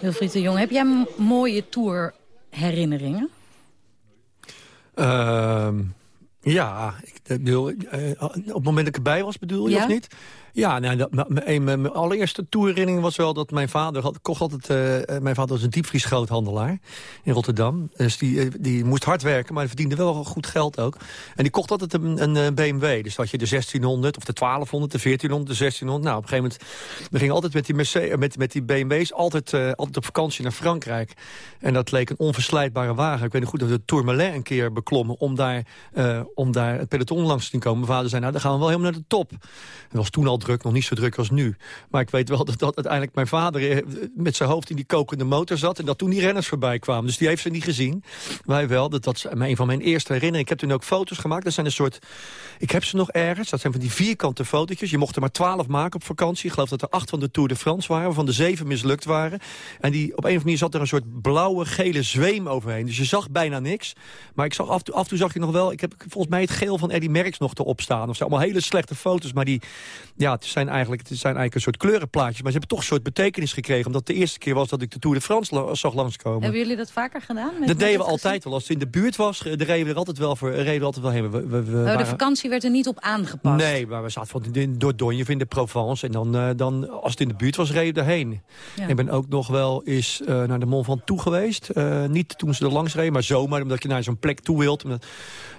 Wilfried de Jong, heb jij mooie tour-herinneringen? Ehm, ja, ik bedoel, eh, op het moment dat ik erbij was, bedoel je, Ja. of niet? Ja, nou, m- mijn, allereerste toerherinnering was wel dat mijn vader had, kocht altijd... eh, eh, mijn vader was een diepvriesgroothandelaar in Rotterdam. Dus die, eh, die moest hard werken, maar verdiende wel goed geld ook. En die kocht altijd een, een BMW. Dus had je de 1600 of de 1200, de 1400, de 1600. Nou, op een gegeven moment... We gingen altijd met die, Mercedes, met, met die BMW's altijd, altijd op vakantie naar Frankrijk. En dat leek een onverslijtbare wagen. Ik weet nog goed dat we de Tourmalet een keer beklommen... om daar, om daar het peloton langs te komen. Mijn vader zei, nou, dan gaan we wel helemaal naar de top. Het was toen al druk, nog niet zo druk als nu. Maar ik weet wel dat, dat uiteindelijk mijn vader eh, met zijn hoofd in die kokende motor zat... en dat toen die renners voorbij kwamen. Dus die heeft ze niet gezien. Wij wel. Dat, dat is een van mijn eerste herinneringen. Ik heb toen ook foto's gemaakt. Dat zijn een soort... Ik heb ze nog ergens. Dat zijn van die vierkante fotootjes. Je mocht er maar twaalf maken op vakantie. Ik geloof dat er acht van de Tour de France waren... waarvan de zeven mislukt waren. En die, op een of andere manier zat er een soort blauwe, gele zweem overheen. Dus je zag bijna niks. Maar ik zag af, en toe- zag je nog wel... Ik heb volgens mij het geel van Eddie Merckx nog erop staan. Of zo. Allemaal hele slechte foto's. Maar die, ja, het zijn eigenlijk, het zijn eigenlijk een soort kleurenplaatjes. Maar ze hebben toch een soort betekenis gekregen. Omdat het de eerste keer was dat ik de Tour de France la- zag langskomen. Hebben jullie dat vaker gedaan? Met- Dat deden we altijd wel. Als het in de buurt was, eh, reden we er altijd wel voor. Reden we altijd wel heen. We, we? Oh, waren- de vakantie werd er niet op aangepast. Nee, maar we zaten van in Dordogne in de Provence. En dan, eh, dan, als het in de buurt was, reden we erheen. Ja. Ik ben ook nog wel eens eh, naar de Mont Ventoux geweest. Niet toen ze er langs reden, maar zomaar. Omdat je naar zo'n plek toe wilt. Omdat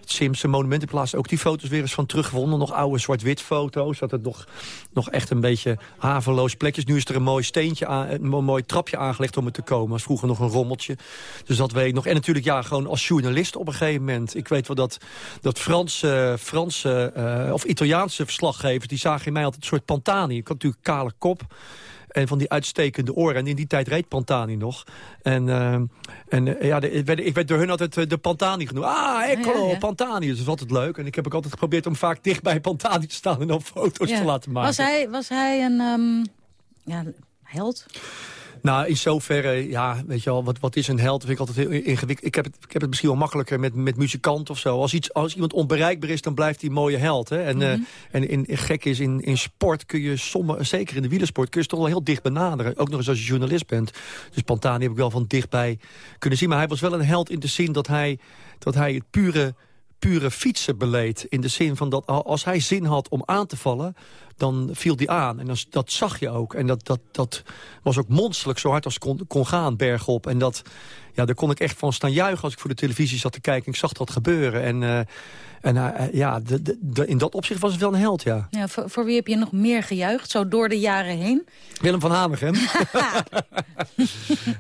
het Simpson Monumentenplaats ook die foto's weer eens van teruggevonden. Nog oude zwart-wit foto's. Dat het nog, nog echt een beetje haveloos plekjes. Nu is er een mooi steentje, aan, een mo- mooi trapje aangelegd om er te komen. Was vroeger nog een rommeltje. Dus dat weet ik nog. En natuurlijk ja, gewoon als journalist op een gegeven moment. Ik weet wel dat, dat Franse, Franse eh, of Italiaanse verslaggevers... die zagen in mij altijd een soort Pantani. Ik had natuurlijk kale kop. En van die uitstekende oren. En in die tijd reed Pantani nog. En, eh, en eh, ja, de- ik, werd, ik werd door hun altijd eh, de Pantani genoemd. Ah, Eccolo, Ja, ja. Pantani. Dus dat is altijd leuk. En ik heb ook altijd geprobeerd om vaak dicht bij Pantani te staan... en dan foto's te laten maken. Was hij, was hij een ehm, ja, held? Nou, in zoverre, ja, weet je wel, wat, wat is een held? Vind ik altijd heel ingewikkeld. Ik heb het, ik heb het misschien wel makkelijker met, met muzikanten of zo. Als, iets, als iemand onbereikbaar is, dan blijft hij een mooie held. Hè? En, eh, en in, in- gek is, in, in sport kun je sommige, zeker in de wielersport, kun je ze toch wel heel dicht benaderen. Ook nog eens als je journalist bent. Dus Pantani heb ik wel van dichtbij kunnen zien. Maar hij was wel een held in de zin dat hij, dat hij het pure pure fietsen beleed. In de zin van dat als hij zin had om aan te vallen... dan viel die aan. En dat, dat zag je ook. En dat, dat, dat was ook monsterlijk zo hard als kon, kon gaan, bergop. En dat, ja, daar kon ik echt van staan juichen als ik voor de televisie zat te kijken. Ik zag dat gebeuren. En, uh, en uh, ja, de, de, in dat opzicht was het wel een held, ja. ja voor, voor wie heb je nog meer gejuicht, zo door de jaren heen? Willem van Hanegem.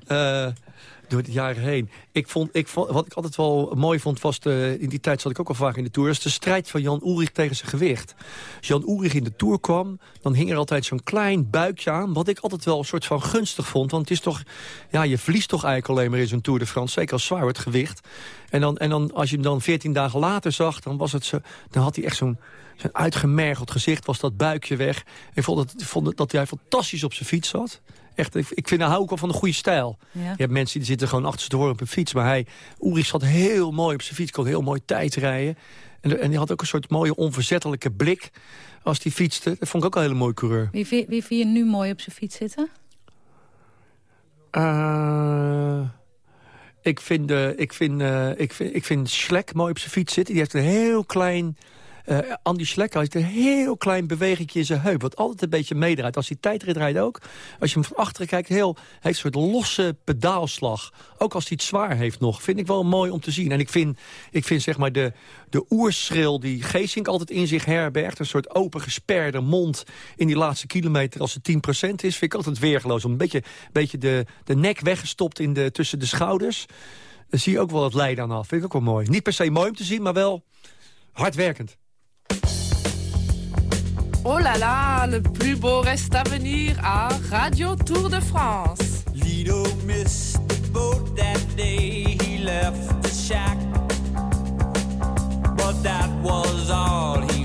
uh, door de jaren heen. Ik vond, ik vond, wat ik altijd wel mooi vond, was in die tijd zat ik ook al vaak in de Tour... is de strijd van Jan Oerig tegen zijn gewicht. Als Jan Oerig in de Tour kwam, dan hing er altijd zo'n klein buikje aan... wat ik altijd wel een soort van gunstig vond. Want het is toch, ja, je verliest toch eigenlijk alleen maar in zo'n Tour de France. Zeker als zwaar wordt gewicht. En, dan, en dan, als je hem dan veertien dagen later zag, dan, was het zo, dan had hij echt zo'n zijn uitgemergeld gezicht, was dat buikje weg. Ik vond, het, vond dat hij fantastisch op zijn fiets zat. Echt, ik, ik vind, hou ook wel van een goede stijl. Je hebt mensen die zitten gewoon achter te horen op een fiets. Maar hij, Uri zat heel mooi op zijn fiets, kon heel mooi tijd rijden. En, en die had ook een soort mooie onverzettelijke blik als die fietste. Dat vond ik ook een hele mooie coureur. Wie, wie, wie vind je nu mooi op zijn fiets zitten? Uh, ik, vind, uh, ik, vind, uh, ik, vind, ik vind Schlek mooi op zijn fiets zitten. Die heeft een heel klein uh, Andy Schlecker heeft een heel klein beweging in zijn heup. Wat altijd een beetje meedraait. Als hij tijdrit rijdt ook. Als je hem van achteren kijkt, heel, heeft een soort losse pedaalslag. Ook als hij het zwaar heeft nog. Vind ik wel mooi om te zien. En ik vind, ik vind zeg maar de, de oerschril die Geesink altijd in zich herbergt. Een soort open gesperde mond in die laatste kilometer. Als het 10% is, vind ik altijd weergeloos. Om een beetje, beetje de, de nek weggestopt in de, tussen de schouders. Dan zie je ook wel het lijden aan af. Vind ik ook wel mooi. Niet per se mooi om te zien, maar wel hardwerkend. Oh là là, le plus beau reste à venir à Radio Tour de France. Lido missed the boat that day he left the shack. But that was all he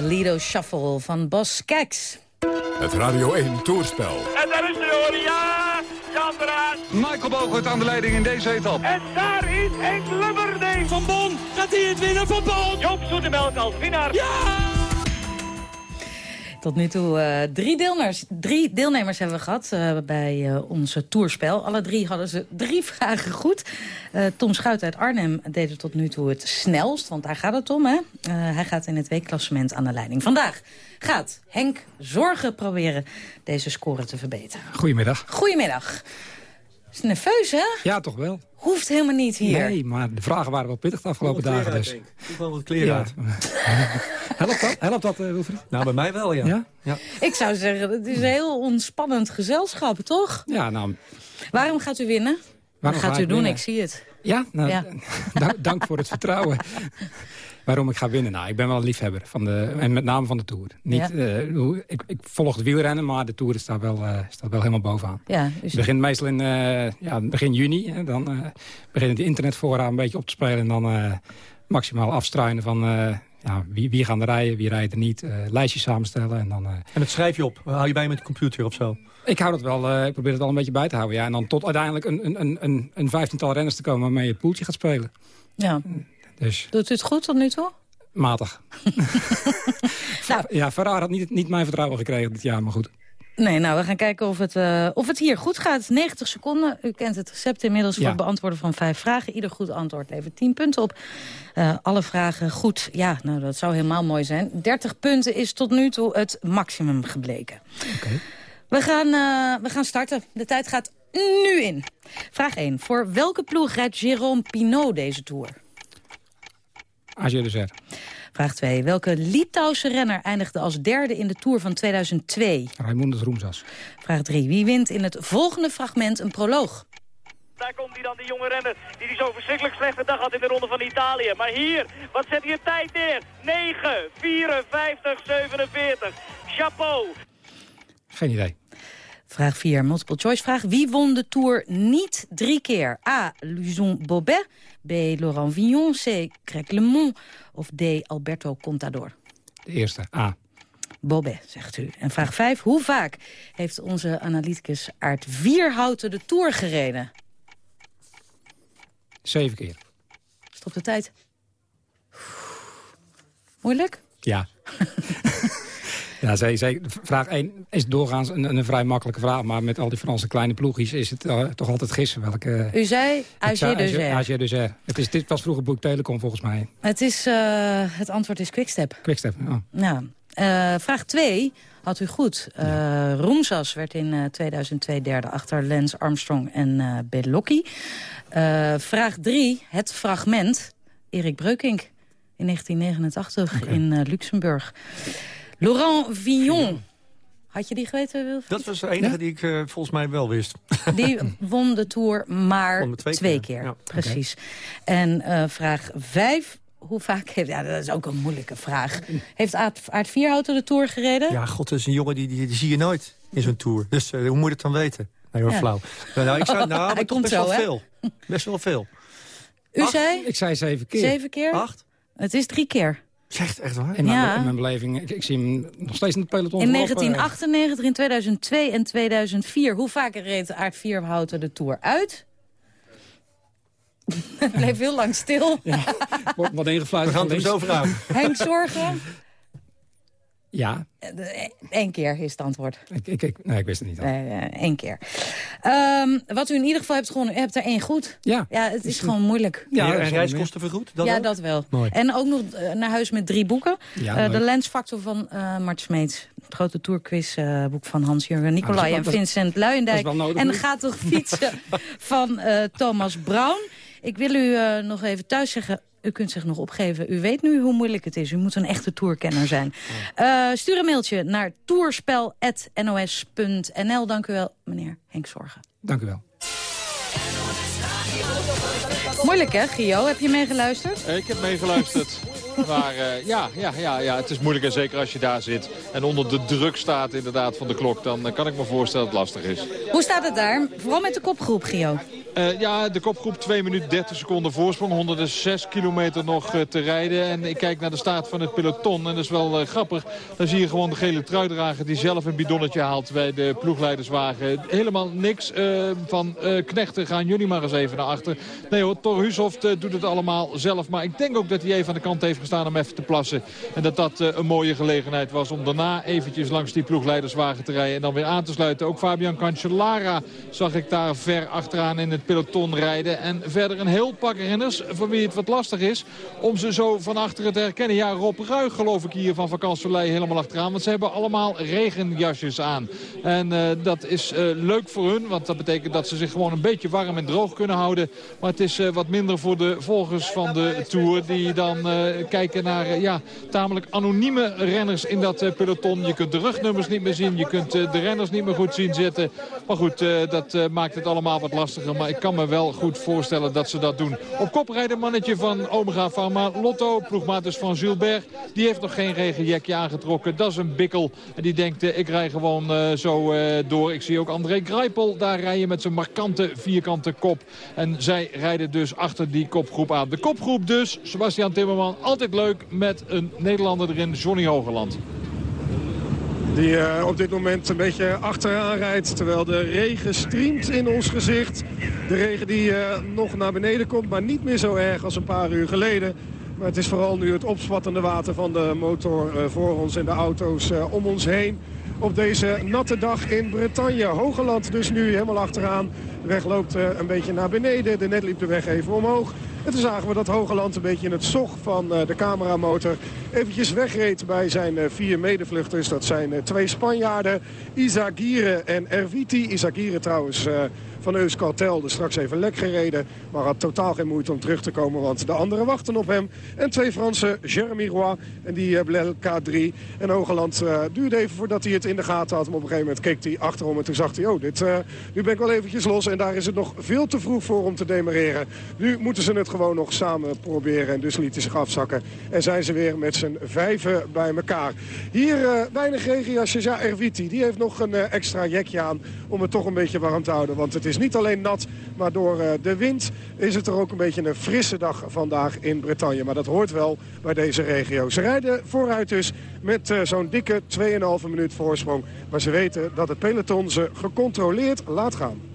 De Lido Shuffle van Bas Keks. Het Radio 1 Toerspel. En daar is de hoor, ja! Jan. Michael Bogert aan de leiding in deze etappe. En daar is Henk Lubberding. Van Bon, gaat hij het winnen van Bon? Joop Zoetemelk als winnaar. Ja! Tot nu toe uh, drie, deelnemers, drie deelnemers hebben we gehad uh, bij uh, onze toerspel. Alle drie hadden ze drie vragen goed. Tom Schuit uit Arnhem deed het tot nu toe het snelst, want daar gaat het om. Hè? hij gaat in het weekklassement aan de leiding. Vandaag gaat Henk Zorgen proberen deze score te verbeteren. Goedemiddag. Goedemiddag. Is nerveus, hè? Ja, toch wel. Hoeft helemaal niet hier. Nee, maar de vragen waren wel pittig de afgelopen dagen. Dus. Ik wel wat kleren uit. helpt dat, helpt dat uh, Wilfried? Nou, bij mij wel, ja. ja. ja? Ik zou zeggen, het is een heel ontspannend gezelschap, toch? Ja, nou... Waarom gaat u winnen? Wat gaat u doen? Winnen? Ik zie het. Ja, nou, ja. dank voor het vertrouwen. Waarom ik ga winnen? Nou, ik ben wel een liefhebber. Van de, en met name van de Tour. Niet, ja. uh, ik, ik, volg het wielrennen, maar de Tour staat wel, uh, staat wel helemaal bovenaan. Ja, dus... Het begint meestal in uh, ja, begin juni. Hè, dan beginnen de internetfora een beetje op te spelen. En dan maximaal afstruinen van ja, wie, wie gaan er rijden, wie rijdt er niet. lijstjes samenstellen. En, dan, en dat schrijf je op? Hou je bij met de computer of zo? Ik hou dat wel, ik probeer het al een beetje bij te houden. Ja. En dan tot uiteindelijk een, een, een, een vijftiental renners te komen waarmee je het poeltje gaat spelen. Ja. Dus. Doet u het goed tot nu toe? Matig. nou. Ja, Ferrari had niet, niet mijn vertrouwen gekregen dit jaar, maar goed. Nee, nou, we gaan kijken of het, uh, of het hier goed gaat. 90 seconden. U kent het recept inmiddels voor ja. het beantwoorden van vijf vragen. Ieder goed antwoord levert 10 punten op. Uh, alle vragen goed. Ja, nou, dat zou helemaal mooi zijn. 30 punten is tot nu toe het maximum gebleken. Okay. We, gaan, uh, we gaan starten. De tijd gaat nu in. Vraag 1. Voor welke ploeg rijdt Jérôme Pinot deze Tour? Agé de Zer. Vraag 2. Welke Litouwse renner eindigde als derde in de Tour van 2002? Raimundus Roemsas. Vraag 3. Wie wint in het volgende fragment een proloog? Daar komt hij dan, die jonge renner, die die zo verschrikkelijk slechte dag had in de Ronde van Italië. Maar hier, wat zet hij een tijd neer? 9, 54, 47. Chapeau. Geen idee. Vraag 4, multiple choice vraag. Wie won de Tour niet drie keer? A. Luzon Bobet. B. Laurent Vignon. C. Greg LeMond. Of D. Alberto Contador. De eerste, A. Bobet, zegt u. En vraag 5. Hoe vaak heeft onze analyticus Aart Vierhouten de Tour gereden? Zeven keer. Stop de tijd. Moeilijk? Ja. Ja, zij, zij, vraag 1 is doorgaans een, een, vrij makkelijke vraag. Maar met al die Franse kleine ploegjes is het uh, toch altijd gissen. Welke, U zei AG de Zer. Het is, dit was vroeger Boek Telecom volgens mij. Het, is, uh, het antwoord is Quickstep. Quickstep, ja. ja. Uh, vraag 2 had u goed. Ja. Roemsas werd in 2002 derde achter Lance Armstrong en Belocchi. vraag 3, het fragment. Erik Breukink in 1989 okay. in Luxemburg. Laurent Vignon. Had je die geweten, Wilfried? Dat was de enige ja? die ik uh, volgens mij wel wist. Die won de Tour maar twee, twee, keer. keer. Ja. Precies. Okay. En uh, vraag vijf. Hoe vaak heeft... Ja, dat is ook een moeilijke vraag. Heeft Aard, Aard Vierhouten de Tour gereden? Ja, god, dat is een jongen die, die, die zie je nooit in zo'n Tour. Dus uh, hoe moet je het dan weten? Nee, hoor, ja. flauw. Nou, ik zou, nou, Hij komt best zo, wel hè? veel. Best wel veel. U Acht? zei? Ik zei zeven keer. Zeven keer? Acht? Het is drie keer. Zegt echt waar? In mijn, Ja. in mijn beleving, ik, ik zie hem nog steeds in het peloton In voorop, eh. 1998, in 2002 en 2004. Hoe vaak reed Aard Vierhouten de Tour uit? Het bleef heel lang stil. Wordt wat ingefluisterd We gaan het zo vragen. Henk Zorgen? Ja, Eén keer is het antwoord. ik, ik, ik, nee, ik wist het niet. al. Eén keer. Ehm, wat u in ieder geval hebt gewonnen, u hebt er één goed. Ja. Ja, het is gewoon moeilijk. Ja, en wel reiskosten vergoed? Dat ja, ook? dat wel. Mooi. En ook nog eh, naar huis met drie boeken. Ja, Eh, de. Lensfactor van eh Mart Smeets. Het grote tourquiz eh, boek van Hans-Jurgen Nicolai Ah, is en Vincent dat Luijendijk. is wel nodig en nu. Gaat toch fietsen van eh, Thomas Brown. Ik wil u eh, nog even thuis zeggen... U kunt zich nog opgeven. U weet nu hoe moeilijk het is. U moet een echte tourkenner zijn. Eh, stuur een mailtje naar toerspel.nos.nl. Dank u wel, meneer Henk Zorgen. Dank u wel. Moeilijk hè, Gio? Heb je meegeluisterd? Ik heb meegeluisterd. Maar uh, ja, ja, ja, ja, het is moeilijk en zeker als je daar zit. En onder de druk staat inderdaad van de klok. Dan uh, kan ik me voorstellen dat het lastig is. Hoe staat het daar? Vooral met de kopgroep, Gio. Uh, ja, de kopgroep 2 minuten 30 seconden voorsprong. 106 kilometer nog te rijden. En ik kijk naar de staat van het peloton. En dat is wel grappig. Dan zie je gewoon de gele truidrager die zelf een bidonnetje haalt bij de ploegleiderswagen. Helemaal niks van knechten. Gaan jullie maar eens even naar achter. Nee hoor, Thor doet het allemaal zelf. Maar ik denk ook dat hij even aan de kant heeft gestaan om even te plassen. En dat dat een mooie gelegenheid was om daarna eventjes langs die ploegleiderswagen te rijden. En dan weer aan te sluiten. Ook Fabian Cancellara zag ik daar ver achteraan in het peloton rijden. En verder een heel pak renners voor wie het wat lastig is om ze zo van achteren te herkennen. Ja, Rob Ruig geloof ik hier van Vakantsoleil helemaal achteraan. Want ze hebben allemaal regenjasjes aan. En uh, dat is uh, leuk voor hun, want dat betekent dat ze zich gewoon een beetje warm en droog kunnen houden. Maar het is wat minder voor de volgers van de Tour die dan kijken naar ja, tamelijk anonieme renners in dat peloton. Je kunt de rugnummers niet meer zien, je kunt de renners niet meer goed zien zitten. Maar goed, dat maakt het allemaal wat lastiger. Maar ik kan me wel goed voorstellen dat ze dat doen. Op kop rijdt een mannetje van Omega Pharma Lotto. Ploegmaat van Gilbert. Die heeft nog geen regenjekje aangetrokken. Dat is een bikkel. En die denkt, ik rij gewoon zo door. Ik zie ook André Greipel daar rijden met zijn markante vierkante kop. En zij rijden dus achter die kopgroep aan. De kopgroep dus, Sebastian Timmerman, altijd leuk met een Nederlander erin, Johnny Hogeland. Die uh, op dit moment een beetje achteraan rijdt. Terwijl de regen streamt in ons gezicht. De regen die uh, nog naar beneden komt. Maar niet meer zo erg als een paar uur geleden. Maar het is vooral nu het opspattende water van de motor uh, voor ons en de auto's om ons heen. Op deze natte dag in Bretagne. Hogeland dus nu helemaal achteraan. De weg loopt een beetje naar beneden. De net liep de weg even omhoog. En toen zagen we dat Hogeland een beetje in het zog van de cameramotor eventjes wegreed bij zijn vier medevluchters. Dat zijn twee Spanjaarden, Izagire en Erviti. Izagire trouwens van Euskaltel, dus straks even lek gereden. Maar had totaal geen moeite om terug te komen, want de anderen wachten op hem. En twee Fransen, Jeremy Roy en die uh, Blel K3. En Hogeland uh, duurde even voordat hij het in de gaten had. Maar op een gegeven moment keek hij achterom en toen zag hij... oh, dit, uh, nu ben ik wel eventjes los en daar is het nog veel te vroeg voor om te demareren. Nu moeten ze het gewoon nog samen proberen en dus liet hij zich afzakken. En zijn ze weer met z'n vijven bij elkaar. Hier weinig regenjasjes. Ja, Erviti, die heeft nog een extra jekje aan om het toch een beetje warm te houden. Want het is niet alleen nat, maar door uh, de wind is het er ook een beetje een frisse dag vandaag in Bretagne. Maar dat hoort wel bij deze regio. Ze rijden vooruit dus met uh, zo'n dikke 2,5 minuut voorsprong. Maar ze weten dat het peloton ze gecontroleerd laat gaan.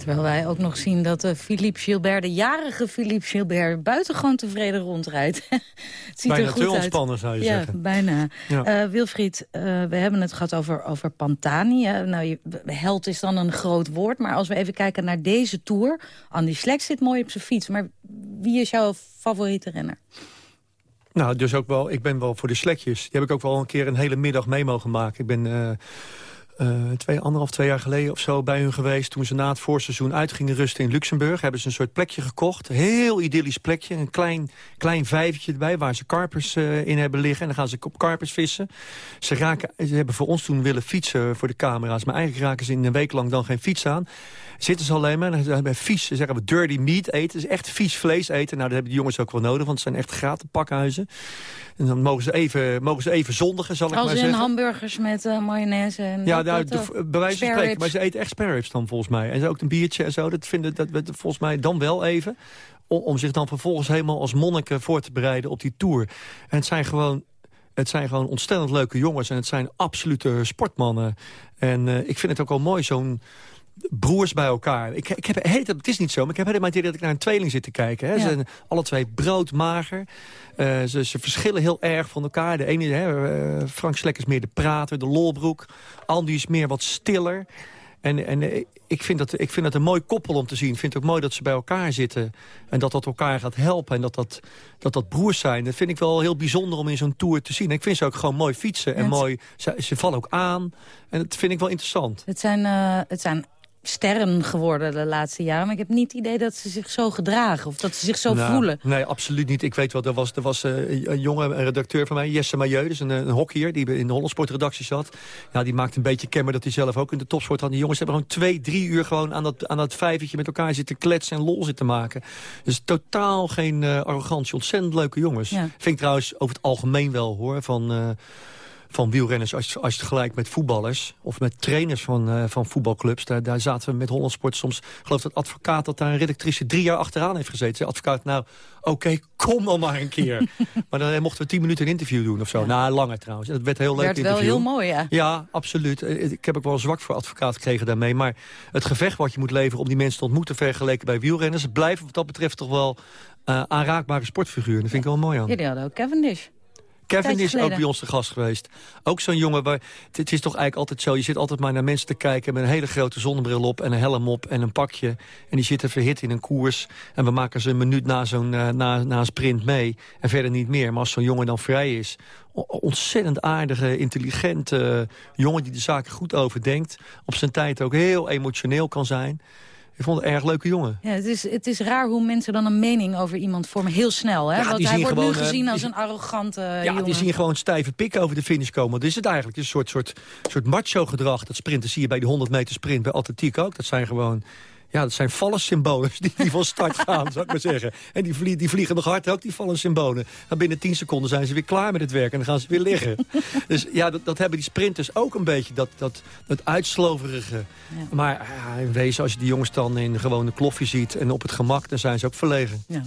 Terwijl wij ook nog zien dat uh, Philippe Gilbert, de jarige Philippe Gilbert... buitengewoon tevreden rondrijdt. het ziet bijna er goed te ontspannen, zou je ja, zeggen. Bijna. Ja. Uh, Wilfried, uh, we hebben het gehad over, over Pantani. nou, je, held is dan een groot woord. Maar als we even kijken naar deze Tour... Andy Slek zit mooi op zijn fiets. Maar wie is jouw favoriete renner? Nou, dus ook wel, ik ben wel voor de slekjes. Die heb ik ook wel een keer een hele middag mee mogen maken. Ik ben... Uh, uh, twee, anderhalf, twee jaar geleden of zo bij hun geweest... toen ze na het voorseizoen uitgingen rusten in Luxemburg. Hebben ze een soort plekje gekocht. Heel idyllisch plekje. Een klein, klein vijvertje erbij waar ze karpers uh, in hebben liggen. En dan gaan ze op karpers vissen. Ze, raken, ze hebben voor ons toen willen fietsen voor de camera's. Maar eigenlijk raken ze in een week lang dan geen fiets aan. Zitten ze alleen maar. Dan hebben vies, ze zeggen we dirty meat eten. Dus echt vies vlees eten. Nou, dat hebben die jongens ook wel nodig. Want het zijn echt gratis pakhuizen. En dan mogen ze even, mogen ze even zondigen, zal ik Als maar zeggen. Als in hamburgers met uh, mayonaise en Ja, nou, de, bij wijze van spreken. Maar ze eten echt spareribs dan volgens mij. En ook een biertje en zo. Dat vinden dat, dat volgens mij dan wel even. Om, om zich dan vervolgens helemaal als monniken voor te bereiden op die tour. En het zijn gewoon het zijn gewoon ontstellend leuke jongens. En het zijn absolute sportmannen. En uh, ik vind het ook wel mooi, zo'n broers bij elkaar. Ik, ik heb, het is niet zo, maar ik heb helemaal het idee dat ik naar een tweeling zit te kijken. Hè. Ja. Ze zijn alle twee broodmager. Uh, ze, ze, verschillen heel erg van elkaar. De ene, hè, uh, Frank Slek is meer de prater, de lolbroek. Andy is meer wat stiller. En, en ik, vind dat, ik vind dat een mooi koppel om te zien. Ik vind het ook mooi dat ze bij elkaar zitten. En dat dat elkaar gaat helpen. En dat dat, dat, dat broers zijn. Dat vind ik wel heel bijzonder om in zo'n tour te zien. En ik vind ze ook gewoon mooi fietsen. En mooi, ze, ze vallen ook aan. En dat vind ik wel interessant. Het zijn, uh, het zijn sterren geworden de laatste jaren. Maar ik heb niet het idee dat ze zich zo gedragen. Of dat ze zich zo Nou, voelen. Nee, absoluut niet. Ik weet wel, er was, er was eh, een jonge redacteur van mij, Jesse Majeu, dus een, eh, een hockeyer die in de Hollandsportredactie zat. Ja, die maakte een beetje kenmer dat hij zelf ook in de topsport had. Die jongens hebben gewoon twee, drie uur gewoon aan dat, aan dat vijvertje met elkaar zitten kletsen en lol zitten maken. Dus totaal geen eh, arrogantie. Ontzettend leuke jongens. Ja. Vind ik trouwens over het algemeen wel, hoor, van... van wielrenners als, je- als je het gelijk met voetballers... of met trainers van, eh, van voetbalclubs. Daar, daar zaten we met Hollandsport soms... Ik geloof dat advocaat dat daar een redactrice drie jaar achteraan heeft gezeten. Zei advocaat, nou, oké, kom dan maar een keer. maar dan eh, mochten we tien minuten een interview doen of zo. Nou, langer trouwens. Dat werd heel leuk Werd wel interview. heel mooi, ja. Ja, absoluut. Eh, Ik heb ook wel zwak voor advocaat gekregen daarmee. Maar het gevecht wat je moet leveren om die mensen te ontmoeten... vergeleken bij wielrenners... blijven wat dat betreft toch wel eh, aanraakbare sportfiguren. Dat vind ik wel mooi aan. Jullie hadden ook Cavendish. Kevin is ook bij ons de gast geweest. Ook zo'n jongen waar... Het, is toch eigenlijk altijd zo. Je zit altijd maar naar mensen te kijken... met een hele grote zonnebril op en een helm op en een pakje. En die zitten verhit in een koers. En we maken ze een minuut na zo'n eh, na, na een sprint mee. En verder niet meer. Maar als zo'n jongen dan vrij is... ontzettend aardige, intelligente jongen... die de zaken goed overdenkt. Op zijn tijd ook heel emotioneel kan zijn. Ik vond het een erg leuke jongen. Ja, het, is, het is raar hoe mensen dan een mening over iemand vormen. Heel snel, hè? Ja, Want hij wordt gewoon, nu eh, gezien als die- een arrogante Ja, jongen. die zien gewoon stijve pikken over de finish komen. Dat is het eigenlijk. Het is een soort, soort, soort macho-gedrag. Dat sprinten zie je bij die 100 meter sprint, bij atletiek ook. Dat zijn gewoon... Ja, dat zijn vallensymbolen die, die van start gaan, zou ik maar zeggen. En die, vlie- die vliegen nog hard ook, die vallensymbolen. En binnen 10 seconden zijn ze weer klaar met het werk en dan gaan ze weer liggen. dus ja, dat, dat hebben die sprinters ook een beetje, dat, dat, dat uitsloverige. Maar ja, in wezen, als je die jongens dan in gewoon een kloffie ziet en op het gemak, dan zijn ze ook verlegen. Ja.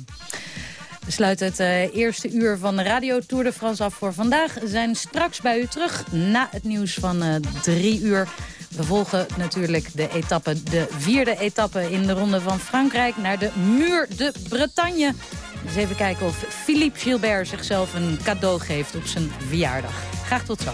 We sluiten het eh, eerste uur van de Radio Tour de France af voor vandaag. We zijn straks bij u terug na het nieuws van eh, drie uur. We volgen natuurlijk de etappe, de vierde etappe in de Ronde van Frankrijk... naar de Muur de Bretagne. Dus even kijken of Philippe Gilbert zichzelf een cadeau geeft op zijn verjaardag. Graag tot zo.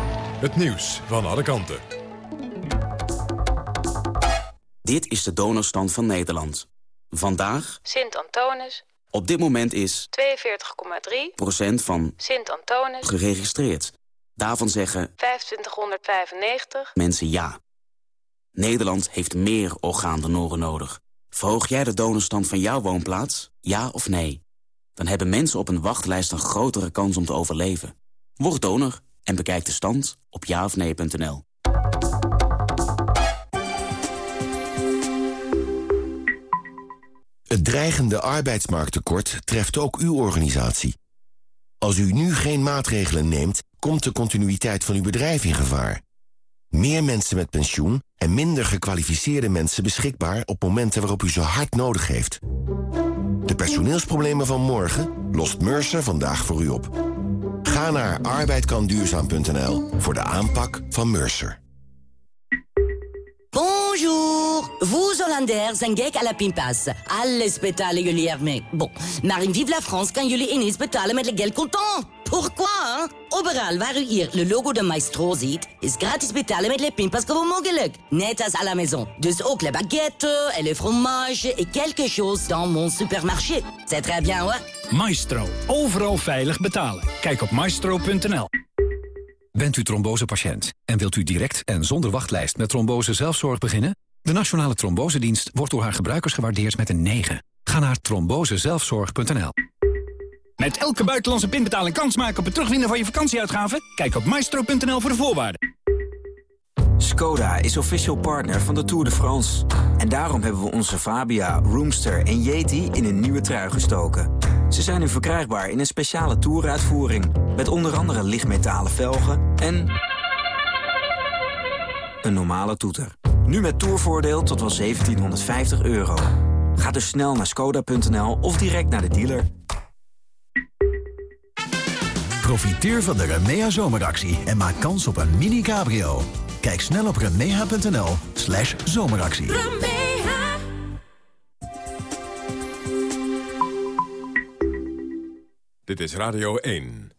Het nieuws van alle kanten. Dit is de donorstand van Nederland. Vandaag, Sint-Antonis, op dit moment is 42,3. procent van Sint-Antonis, geregistreerd. Daarvan zeggen 2595. mensen ja. Nederland heeft meer orgaandonoren nodig. Verhoog jij de donorstand van jouw woonplaats? Ja of nee? Dan hebben mensen op een wachtlijst een grotere kans om te overleven. Word donor en bekijk de stand op jaofnee.nl. Het dreigende arbeidsmarkttekort treft ook uw organisatie. Als u nu geen maatregelen neemt, komt de continuïteit van uw bedrijf in gevaar. Meer mensen met pensioen en minder gekwalificeerde mensen beschikbaar op momenten waarop u ze hard nodig heeft. De personeelsproblemen van morgen lost Mercer vandaag voor u op. Ga naar arbeidkanduurzaam.nl voor de aanpak van Mercer. Bonjour Vous, Hollanders, zijn gek à la pinpas. Alles betalen jullie ermee. Bon, maar in Vive la France kan jullie ineens betalen met le geld contant. Pourquoi? Overal waar u hier le logo de Maestro ziet, is gratis betalen met le pinpas gewoon mogelijk. Net als à la maison. Dus ook le baguette et le fromage et quelque chose dans mon supermarché. C'est très bien, hoor. Maestro. Overal veilig betalen. Kijk op maestro.nl. Bent u trombosepatiënt en wilt u direct en zonder wachtlijst met trombose zelfzorg beginnen? De Nationale Trombosedienst wordt door haar gebruikers gewaardeerd met een 9. Ga naar trombosezelfzorg.nl. Met elke buitenlandse pinbetaling kans maken op het terugwinnen van je vakantieuitgaven? Kijk op maestro.nl voor de voorwaarden. Skoda is official partner van de Tour de France. En daarom hebben we onze Fabia, Roomster en Yeti in een nieuwe trui gestoken. Ze zijn nu verkrijgbaar in een speciale Touruitvoering... met onder andere lichtmetalen velgen en... een normale toeter. Nu met tourvoordeel tot wel 1750 euro. Ga dus snel naar skoda.nl of direct naar de dealer. Profiteer van de Remea zomeractie en maak kans op een mini cabrio. Kijk snel op remea.nl slash zomeractie. Dit is Radio 1.